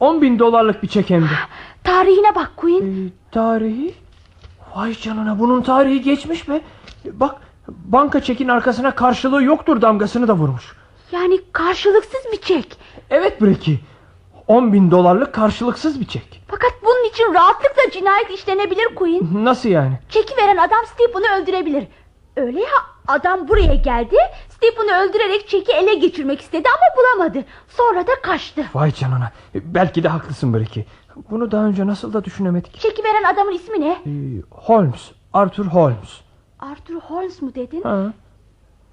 10 bin dolarlık bir çek hem de. (sighs) Tarihine bak Queen. Ee, tarihi? Vay canına bunun tarihi geçmiş be. Bak banka çekin arkasına karşılığı yoktur damgasını da vurmuş. Yani karşılıksız bir çek. Evet Breki. 10 bin dolarlık karşılıksız bir çek. Fakat bunun için rahatlıkla cinayet işlenebilir Queen. Nasıl yani? Çeki veren adam Stephen'ı öldürebilir. Öyle ya adam buraya geldi. Stephen'ı öldürerek çeki ele geçirmek istedi ama bulamadı. Sonra da kaçtı. Vay canına. Belki de haklısın Breki. Bunu daha önce nasıl da düşünemedik. Çeki veren adamın ismi ne? Ee, Holmes. Arthur Holmes. Arthur Holmes mu dedin? Ha.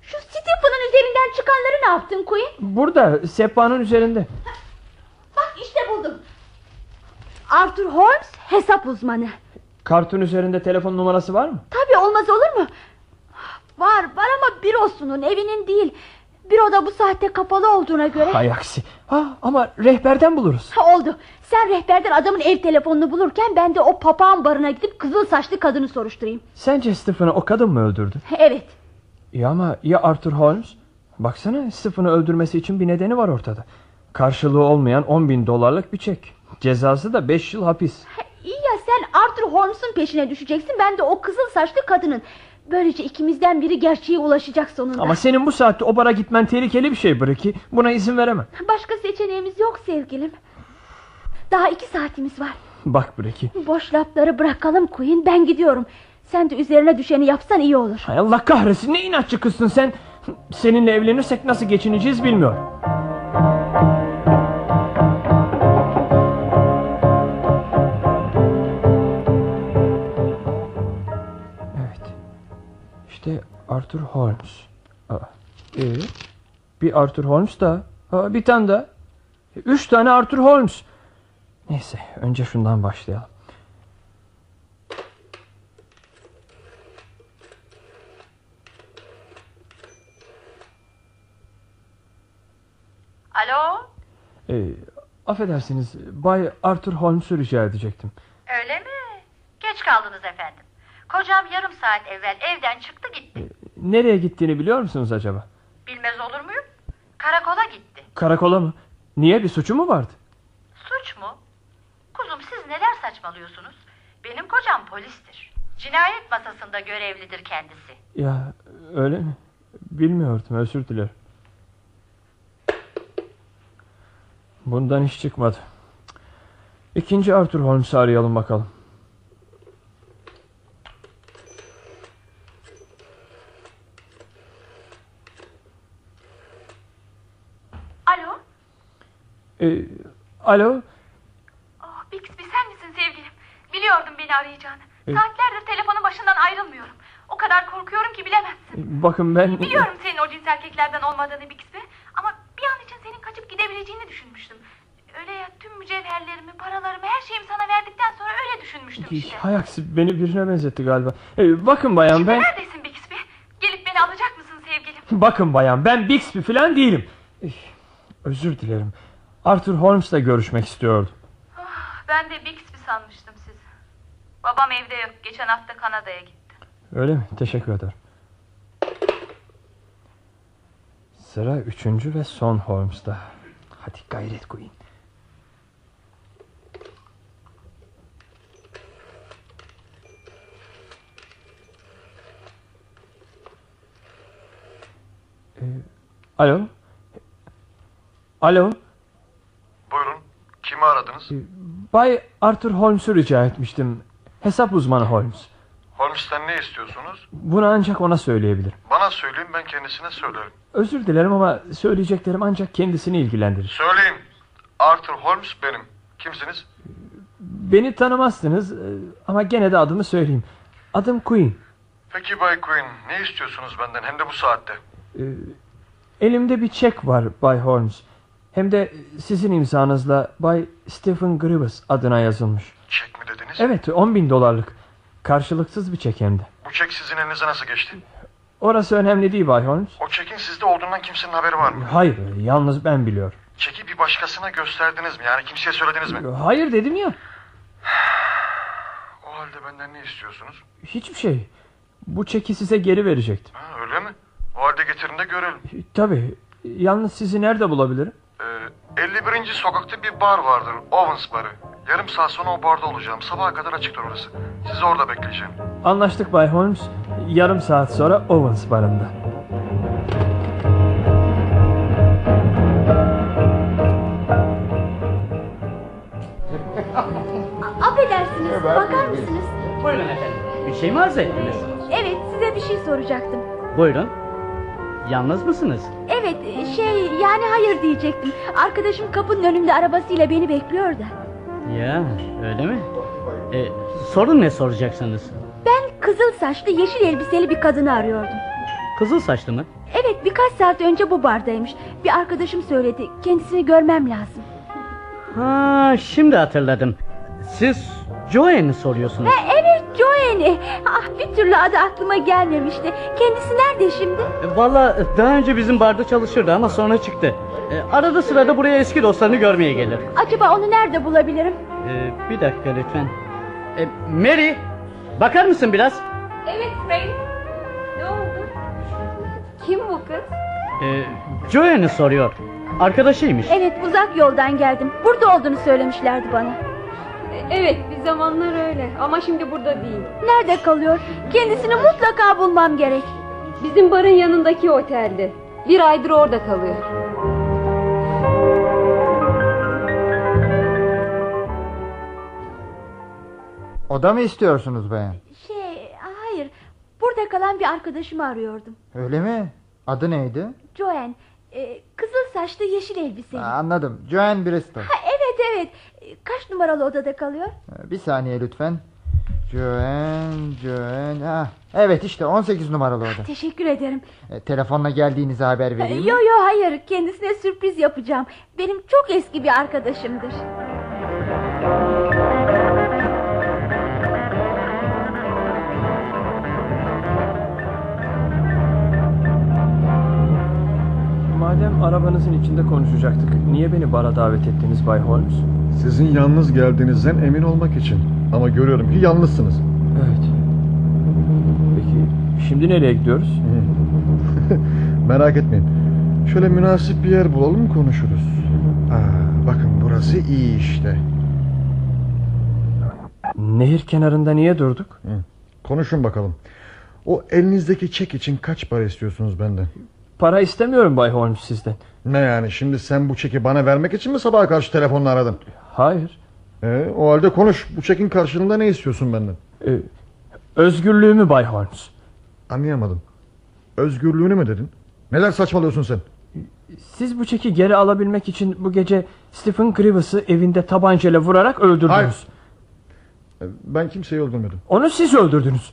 Şu Stephen'ın üzerinden çıkanları ne yaptın Queen? Burada sehpanın üzerinde. Bak işte buldum. Arthur Holmes hesap uzmanı. Kartın üzerinde telefon numarası var mı? Tabii olmaz olur mu? Var var ama bürosunun evinin değil. Büroda bu saatte kapalı olduğuna göre. Hay aksi. Ha, ama rehberden buluruz. Ha, oldu. Sen rehberden adamın ev telefonunu bulurken ben de o papağan barına gidip kızıl saçlı kadını soruşturayım. Sence Stephen'ı o kadın mı öldürdü? (laughs) Evet. İyi ama ya Arthur Holmes? Baksana Stephen'ı öldürmesi için bir nedeni var ortada. Karşılığı olmayan 10 bin dolarlık bir çek. Cezası da 5 yıl hapis. İyi ya sen Arthur Holmes'un peşine düşeceksin. Ben de o kızıl saçlı kadının. Böylece ikimizden biri gerçeğe ulaşacak sonunda. Ama senin bu saatte o bara gitmen tehlikeli bir şey Bricky. Buna izin veremem. Başka seçeneğimiz yok sevgilim. Daha iki saatimiz var. Bak Bricky. Boş lafları bırakalım Queen. Ben gidiyorum. Sen de üzerine düşeni yapsan iyi olur. Hay Allah kahretsin ne inatçı kızsın sen. Seninle evlenirsek nasıl geçineceğiz bilmiyorum. Arthur Holmes. Aa, ee, bir Arthur Holmes da. Aa, bir tane daha. Üç tane Arthur Holmes. Neyse önce şundan başlayalım. Alo Ee, affedersiniz Bay Arthur Holmes'u rica edecektim. öyle mi? Geç kaldınız efendim. Kocam yarım saat evvel evden çıktı gitti. Nereye gittiğini biliyor musunuz acaba? Bilmez olur muyum? Karakola gitti. Karakola mı? Niye bir suçu mu vardı? Suç mu? Kuzum siz neler saçmalıyorsunuz? Benim kocam polistir. Cinayet masasında görevlidir kendisi. Ya öyle mi? Bilmiyordum özür dilerim. Bundan iş çıkmadı. İkinci Arthur Holmes'u arayalım bakalım. Alo? Ee, alo? Oh, Bixby sen misin sevgilim? Biliyordum beni arayacağını. E- Saatlerdir telefonun başından ayrılmıyorum. O kadar korkuyorum ki bilemezsin. Bakın ben... Biliyorum senin o cins erkeklerden olmadığını Bixby. Ama bir an için senin kaçıp gidebileceğini düşünmüştüm. Öyle ya tüm mücevherlerimi, paralarımı, her şeyimi sana verdikten sonra öyle düşünmüştüm işte. Hay aksi beni birine benzetti galiba. Ee, bakın bayan ben... Neredesin Bixby? Gelip beni alacak mısın sevgilim? Bakın bayan ben Bixby falan değilim. Eh, Özür dilerim. Arthur Holmes'la görüşmek istiyordum. Ben de Bixby sanmıştım siz. Babam evde yok. Geçen hafta Kanada'ya gitti. Öyle mi? Teşekkür ederim. Sıra üçüncü ve son Holmes'ta. Hadi gayret Queen. Ee, alo? Alo? Buyurun. Kimi aradınız? Bay Arthur Holmes'u rica etmiştim. Hesap uzmanı Holmes. Holmes'ten ne istiyorsunuz? Bunu ancak ona söyleyebilirim. Bana söyleyin ben kendisine söylerim. Özür dilerim ama söyleyeceklerim ancak kendisini ilgilendirir. Söyleyin. Arthur Holmes benim. Kimsiniz? Beni tanımazsınız e, ama gene de adımı söyleyeyim. Adım Queen. Peki Bay Queen ne istiyorsunuz benden hem de bu saatte? Ee, elimde bir çek var Bay Holmes. Hem de sizin imzanızla Bay Stephen Grievous adına yazılmış. Çek mi dediniz? Evet 10 bin dolarlık. Karşılıksız bir çek hem de. Bu çek sizin elinize nasıl geçti? Orası önemli değil Bay Holmes. O çekin sizde olduğundan kimsenin haberi var mı? Hayır yalnız ben biliyorum. Çeki bir başkasına gösterdiniz mi? Yani kimseye söylediniz mi? Hayır dedim ya. O halde benden ne istiyorsunuz? Hiçbir şey. Bu çeki size geri verecektim. Ha, öyle mi? O halde getirin de görelim. Tabii. Yalnız sizi nerede bulabilirim? Ee, 51. sokakta bir bar vardır. Owens barı. Yarım saat sonra o barda olacağım. Sabaha kadar açıktır orası. Sizi orada bekleyeceğim. Anlaştık Bay Holmes. Yarım saat sonra Owens barında. Affedersiniz bakar mısınız? Buyurun efendim. Bir şey mi arzu ettiniz? Evet size bir şey soracaktım. Buyurun. Yalnız mısınız? Evet şey yani hayır diyecektim. Arkadaşım kapının önünde arabasıyla beni bekliyor da. Ya öyle mi? E, sorun ne soracaksınız? Ben kızıl saçlı yeşil elbiseli bir kadını arıyordum. Kızıl saçlı mı? Evet birkaç saat önce bu bardaymış. Bir arkadaşım söyledi. Kendisini görmem lazım. Ha, şimdi hatırladım. Siz Joanne'i soruyorsunuz. Ha, evet Joanne. Ah, bir türlü adı aklıma gelmemişti. Kendisi nerede şimdi? E, Valla daha önce bizim barda çalışırdı ama sonra çıktı. E, arada sırada buraya eski dostlarını görmeye gelir. Acaba onu nerede bulabilirim? E, bir dakika lütfen. E, Mary, bakar mısın biraz? Evet Frank. Ne oldu? Kim bu kız? E, Joanne'i soruyor. Arkadaşıymış. Evet uzak yoldan geldim. Burada olduğunu söylemişlerdi bana. Evet bir zamanlar öyle ama şimdi burada değil. Nerede kalıyor? Kendisini mutlaka bulmam gerek. Bizim barın yanındaki otelde. Bir aydır orada kalıyor. Oda mı istiyorsunuz bayan? Şey hayır. Burada kalan bir arkadaşımı arıyordum. Öyle mi? Adı neydi? Joanne. e, kızıl saçlı yeşil elbiseli. Ha, anladım. Joanne Bristol. Ha, evet evet. Kaç numaralı odada kalıyor? Ha, Bir saniye lütfen. Joanne, Joanne. Ha, evet işte 18 numaralı oda. Teşekkür ederim. E, telefonla geldiğinizi haber vereyim mi? Yo yo hayır. Kendisine sürpriz yapacağım. Benim çok eski bir arkadaşımdır. Madem arabanızın içinde konuşacaktık, niye beni bara davet ettiniz Bay Holmes? Sizin yalnız geldiğinizden emin olmak için. Ama görüyorum ki yalnızsınız. Evet. Peki şimdi nereye gidiyoruz? (laughs) Merak etmeyin. Şöyle münasip bir yer bulalım konuşuruz. Aa, bakın burası iyi işte. Nehir kenarında niye durduk? Hı. Konuşun bakalım. O elinizdeki çek için kaç para istiyorsunuz benden? Para istemiyorum Bay Holmes sizden. Ne yani şimdi sen bu çeki bana vermek için mi sabaha karşı telefonla aradın? Hayır. Ee, o halde konuş. Bu çekin karşılığında ne istiyorsun benden? Ee, özgürlüğümü Bay Holmes. Anlayamadım. Özgürlüğünü mü dedin? Neler saçmalıyorsun sen? Siz bu çeki geri alabilmek için bu gece Stephen Grievous'ı evinde tabancayla vurarak öldürdünüz. Hayır. Ee, Ben kimseyi öldürmedim. Onu siz öldürdünüz.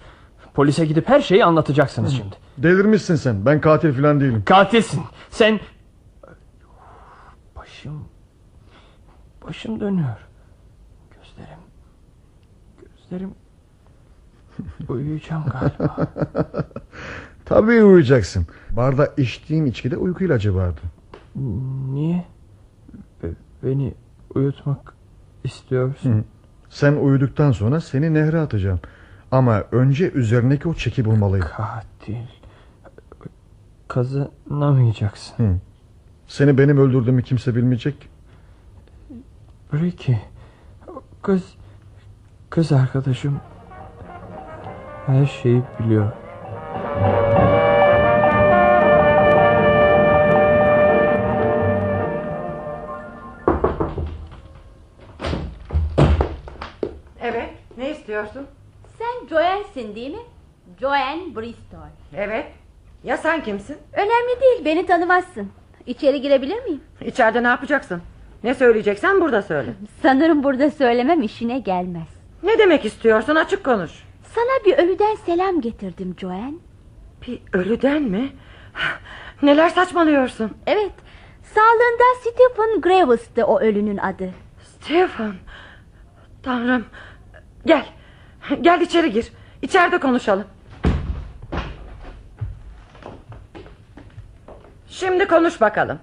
Polise gidip her şeyi anlatacaksınız şimdi. Delirmişsin sen. Ben katil falan değilim. Katilsin. Sen... Başım... Başım dönüyor. Gözlerim... Gözlerim... (laughs) Uyuyacağım galiba. (laughs) Tabii uyuyacaksın. Barda içtiğin içkide uyku ilacı vardı. Niye? Be- Beni uyutmak istiyorsun. Hı. Sen uyuduktan sonra seni nehre atacağım. Ama önce üzerindeki o çeki bulmalıyım. Katil. Kazanamayacaksın. Hı. Seni benim öldürdüğümü kimse bilmeyecek. Ricky. Kız... Kız arkadaşım... Her şeyi biliyor. Evet ne istiyorsun? Sen Joanne'sin değil mi? Joanne Bristol. Evet. Ya sen kimsin? Önemli değil beni tanımazsın. İçeri girebilir miyim? İçeride ne yapacaksın? Ne söyleyeceksen burada söyle. Sanırım burada söylemem işine gelmez. Ne demek istiyorsun açık konuş. Sana bir ölüden selam getirdim Joanne. Bir ölüden mi? Neler saçmalıyorsun? Evet. Sağlığında Stephen Graves'tı o ölünün adı. Stephen. Tanrım. Gel. Gel içeri gir. İçeride konuşalım. Şimdi konuş bakalım.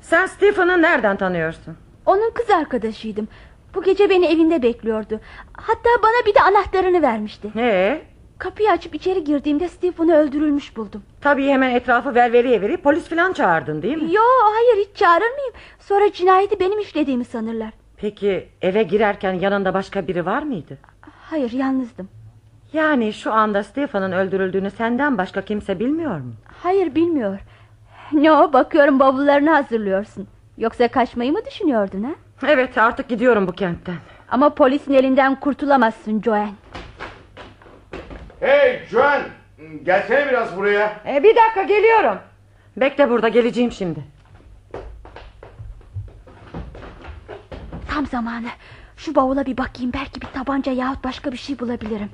Sen Stephen'ı nereden tanıyorsun? Onun kız arkadaşıydım. Bu gece beni evinde bekliyordu. Hatta bana bir de anahtarını vermişti. Ee? Kapıyı açıp içeri girdiğimde Stephen'ı öldürülmüş buldum. Tabii hemen etrafı velveriye verip polis falan çağırdın değil mi? Yo hayır hiç çağırır mıyım? Sonra cinayeti benim işlediğimi sanırlar. Peki eve girerken yanında başka biri var mıydı? Hayır yalnızdım. Yani şu anda Stephen'ın öldürüldüğünü senden başka kimse bilmiyor mu? Hayır bilmiyor. (laughs) Ne o bakıyorum bavullarını hazırlıyorsun. Yoksa kaçmayı mı düşünüyordun ha? Evet artık gidiyorum bu kentten. Ama polisin elinden kurtulamazsın Joanne. Hey Joan gelsene biraz buraya. E, bir dakika geliyorum. Bekle burada geleceğim şimdi. Tam zamanı. Şu bavula bir bakayım belki bir tabanca yahut başka bir şey bulabilirim.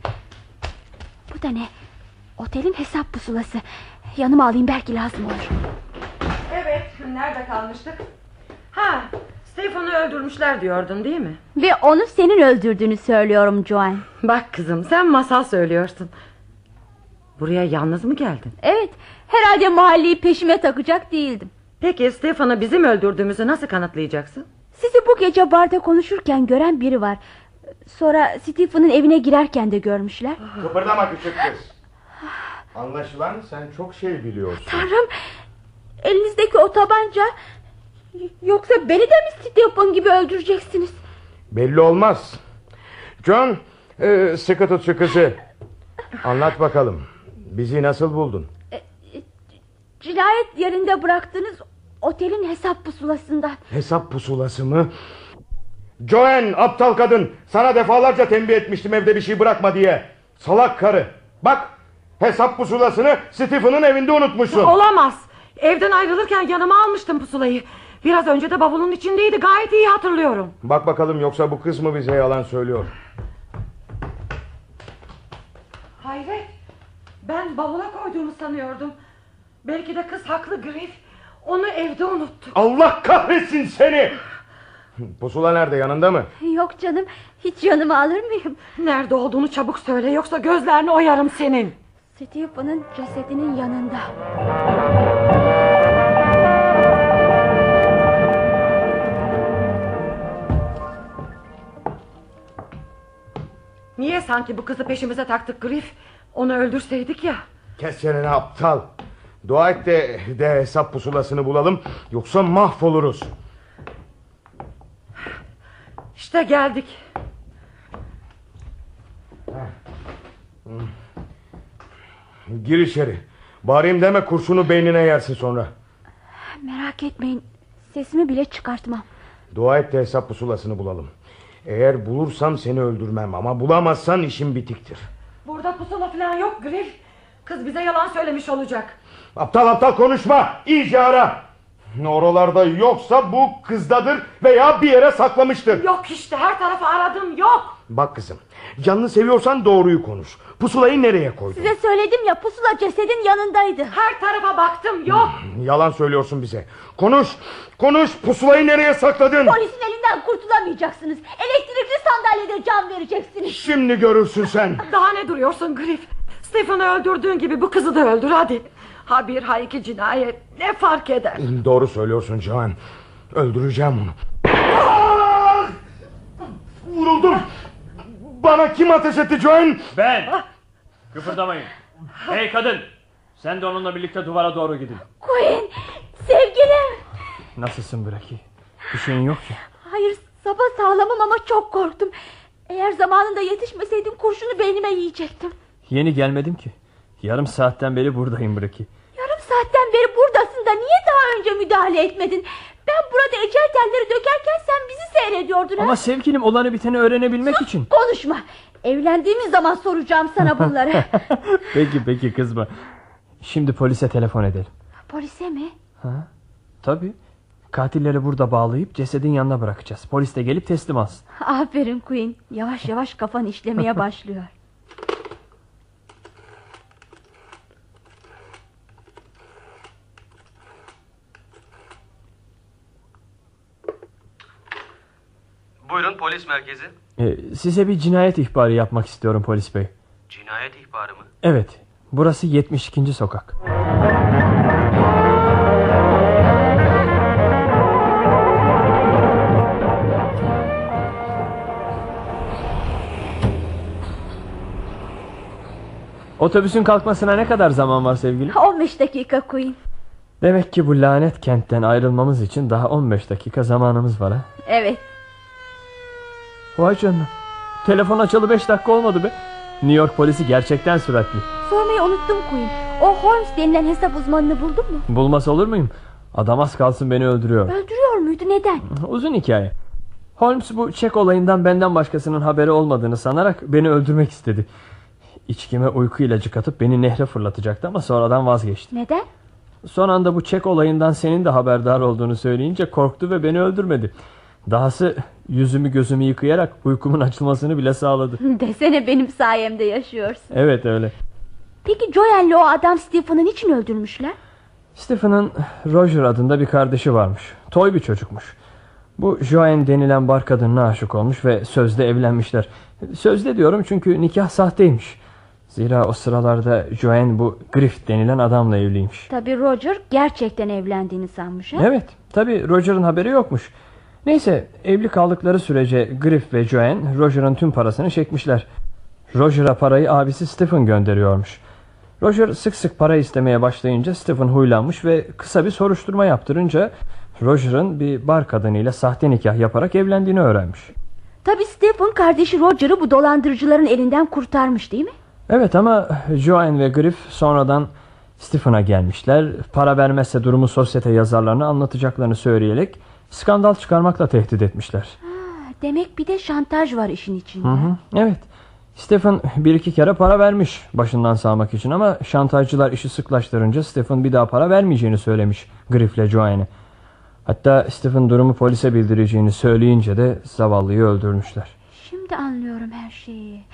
Bu da ne? Otelin hesap pusulası. Yanıma alayım belki lazım olur. Nerede kalmıştık? Ha, Stefan'ı öldürmüşler diyordun değil mi? Ve onu senin öldürdüğünü söylüyorum Joan. Bak kızım, sen masal söylüyorsun. Buraya yalnız mı geldin? Evet, herhalde mahalleyi peşime takacak değildim. Peki Stefan'ı bizim öldürdüğümüzü nasıl kanıtlayacaksın? Sizi bu gece barda konuşurken gören biri var. Sonra Stephen'ın evine girerken de görmüşler. Kıpırdama küçük kız. Anlaşılan sen çok şey biliyorsun. Tanrım, elinizdeki o tabanca... Yoksa beni de mi Stephen gibi öldüreceksiniz? Belli olmaz. John, e, sıkı tut şu kızı. Anlat bakalım. Bizi nasıl buldun? Cinayet yerinde bıraktığınız otelin hesap pusulasından. Hesap pusulası mı? Joan aptal kadın sana defalarca tembih etmiştim evde bir şey bırakma diye. Salak karı. Bak hesap pusulasını Stephen'ın evinde unutmuşsun. Olamaz. Evden ayrılırken yanıma almıştım pusulayı. Biraz önce de bavulun içindeydi. Gayet iyi hatırlıyorum. Bak bakalım yoksa bu kız mı bize yalan söylüyor? Hayret. Ben bavula koyduğumu sanıyordum. Belki de kız haklı Griff. Onu evde unuttuk. Allah kahretsin seni! Pusula nerede yanında mı? Yok canım, hiç yanıma alır mıyım? Nerede olduğunu çabuk söyle yoksa gözlerini oyarım senin. Stephen'ın cesedinin yanında. Niye sanki bu kızı peşimize taktık Griff? Onu öldürseydik ya. Kes çeneni aptal. Dua et de, de hesap pusulasını bulalım. Yoksa mahvoluruz. İşte geldik. Gir içeri. Bağırayım deme kurşunu beynine yersin sonra. Merak etmeyin, sesimi bile çıkartmam. Dua et de hesap pusulasını bulalım. Eğer bulursam seni öldürmem ama bulamazsan işim bitiktir. Burada pusula falan yok Griff. Kız bize yalan söylemiş olacak. Aptal aptal konuşma. İyice ara. Oralarda yoksa bu kızdadır veya bir yere saklamıştır. Yok işte her tarafı aradım yok. Bak kızım canını seviyorsan doğruyu konuş. Pusulayı nereye koydun? Size söyledim ya pusula cesedin yanındaydı. Her tarafa baktım yok. Yalan söylüyorsun bize. Konuş. Konuş pusulayı nereye sakladın? Polisin elinden kurtulamayacaksınız. Elektrikli sandalyede can vereceksiniz. Şimdi görürsün sen. (laughs) Daha ne duruyorsun Griff? Stephen'ı öldürdüğün gibi bu kızı da öldür hadi. Ha bir ha iki cinayet ne fark eder? Doğru söylüyorsun Joan. Öldüreceğim onu. Vuruldum. Bana kim ateş etti Joan? Ben. Kıpırdamayın. Hey kadın. Sen de onunla birlikte duvara doğru gidin. Queen, sevgilim. Nasılsın Braki? Bir şeyin yok ki. Hayır, sabah sağlamım ama çok korktum. Eğer zamanında yetişmeseydim kurşunu beynime yiyecektim. Yeni gelmedim ki. Yarım saatten beri buradayım Braki. Yarım saatten beri buradasın da niye daha önce müdahale etmedin? Ben burada ecel telleri dökerken sen bizi seyrediyordun. Ama ha? sevgilim olanı biteni öğrenebilmek için. Konuşma. Evlendiğimiz zaman soracağım sana bunları. (laughs) peki peki kızma. Şimdi polise telefon edelim. Polise mi? Ha? Tabii. Katilleri burada bağlayıp cesedin yanına bırakacağız. Polis de gelip teslim alsın. Aferin Queen. Yavaş yavaş kafan işlemeye (laughs) başlıyor. Buyurun polis merkezi. Ee, size bir cinayet ihbarı yapmak istiyorum polis bey. Cinayet ihbarı mı? Evet. Burası 72. sokak. Otobüsün kalkmasına ne kadar zaman var sevgili? 15 dakika Queen. Demek ki bu lanet kentten ayrılmamız için daha 15 dakika zamanımız var ha. Evet. Vay canına. Telefon açalı 5 dakika olmadı be. New York polisi gerçekten süratli. Sormayı unuttum Queen. O Holmes denilen hesap uzmanını buldun mu? Bulmaz olur muyum? Adam az kalsın beni öldürüyor. Öldürüyor muydu? Neden? Uzun hikaye. Holmes bu çek olayından benden başkasının haberi olmadığını sanarak beni öldürmek istedi. İçkime uyku ilacı katıp beni nehre fırlatacaktı ama sonradan vazgeçti. Neden? Son anda bu çek olayından senin de haberdar olduğunu söyleyince korktu ve beni öldürmedi. Dahası yüzümü gözümü yıkayarak uykumun açılmasını bile sağladı. (laughs) Desene benim sayemde yaşıyorsun. Evet öyle. Peki Joel'le o adam Stephen'ı niçin öldürmüşler? Stephen'ın Roger adında bir kardeşi varmış. Toy bir çocukmuş. Bu Joanne denilen bar kadınına aşık olmuş ve sözde evlenmişler. Sözde diyorum çünkü nikah sahteymiş. Zira o sıralarda Joanne bu Griff denilen adamla evliymiş. Tabi Roger gerçekten evlendiğini sanmış. Ha? Evet tabi Roger'ın haberi yokmuş. Neyse evli kaldıkları sürece Griff ve Joanne Roger'ın tüm parasını çekmişler. Roger'a parayı abisi Stephen gönderiyormuş. Roger sık sık para istemeye başlayınca Stephen huylanmış ve kısa bir soruşturma yaptırınca Roger'ın bir bar kadınıyla sahte nikah yaparak evlendiğini öğrenmiş. Tabi Stephen kardeşi Roger'ı bu dolandırıcıların elinden kurtarmış değil mi? Evet ama Joanne ve Griff sonradan Stephen'a gelmişler. Para vermezse durumu sosyete yazarlarına anlatacaklarını söyleyerek skandal çıkarmakla tehdit etmişler. Ha, demek bir de şantaj var işin içinde. Hı hı, evet. Stephen bir iki kere para vermiş başından sağmak için ama şantajcılar işi sıklaştırınca Stephen bir daha para vermeyeceğini söylemiş Griff'le Joanne'e. Hatta Stephen durumu polise bildireceğini söyleyince de zavallıyı öldürmüşler. Şimdi anlıyorum her şeyi.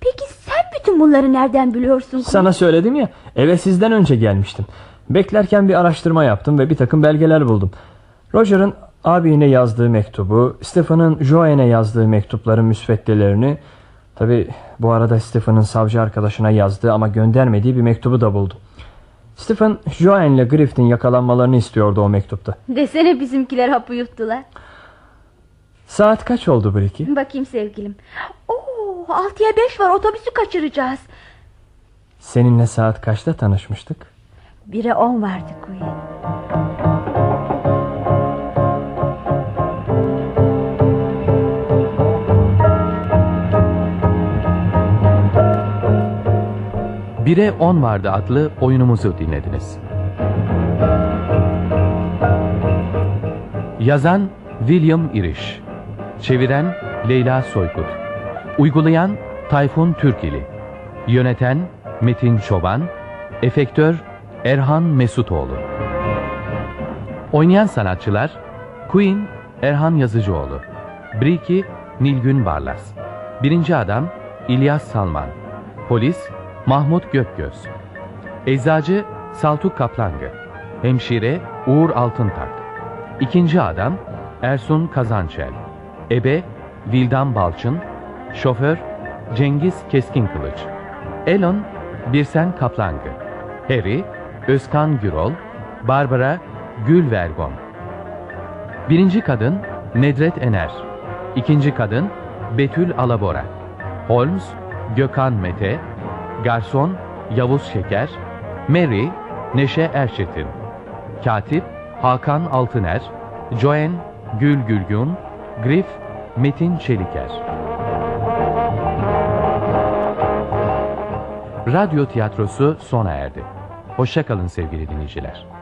Peki sen bütün bunları nereden biliyorsun? Sana söyledim ya eve sizden önce gelmiştim. Beklerken bir araştırma yaptım ve bir takım belgeler buldum. Roger'ın abine yazdığı mektubu, Stefan'ın Joanne'e yazdığı mektupların müsveddelerini, tabi bu arada Stefan'ın savcı arkadaşına yazdığı ama göndermediği bir mektubu da buldu. Stephen, Joanne ile Griffin yakalanmalarını istiyordu o mektupta. Desene bizimkiler hapı yuttular. Saat kaç oldu Briki? Bakayım sevgilim. Oo, altıya beş var otobüsü kaçıracağız. Seninle saat kaçta tanışmıştık? Bire on vardı Kuyu. 1'e 10 vardı adlı oyunumuzu dinlediniz. Yazan William Irish Çeviren Leyla Soykut Uygulayan Tayfun Türkili Yöneten Metin Çoban Efektör Erhan Mesutoğlu Oynayan sanatçılar Queen Erhan Yazıcıoğlu Briki Nilgün Barlas Birinci Adam İlyas Salman Polis Mahmut Gökgöz. Eczacı Saltuk Kaplangı. Hemşire Uğur Altıntak. İkinci Adam Ersun Kazançel. Ebe Vildan Balçın. Şoför Cengiz Keskin Kılıç. Elon Birsen Kaplangı. Harry Özkan Gürol. Barbara Gül Vergon Birinci kadın Nedret Ener. İkinci kadın Betül Alabora. Holmes Gökhan Mete Garson Yavuz Şeker Mary Neşe Erçetin Katip Hakan Altıner Joen Gül Gülgün Griff Metin Çeliker Radyo tiyatrosu sona erdi. Hoşçakalın sevgili dinleyiciler.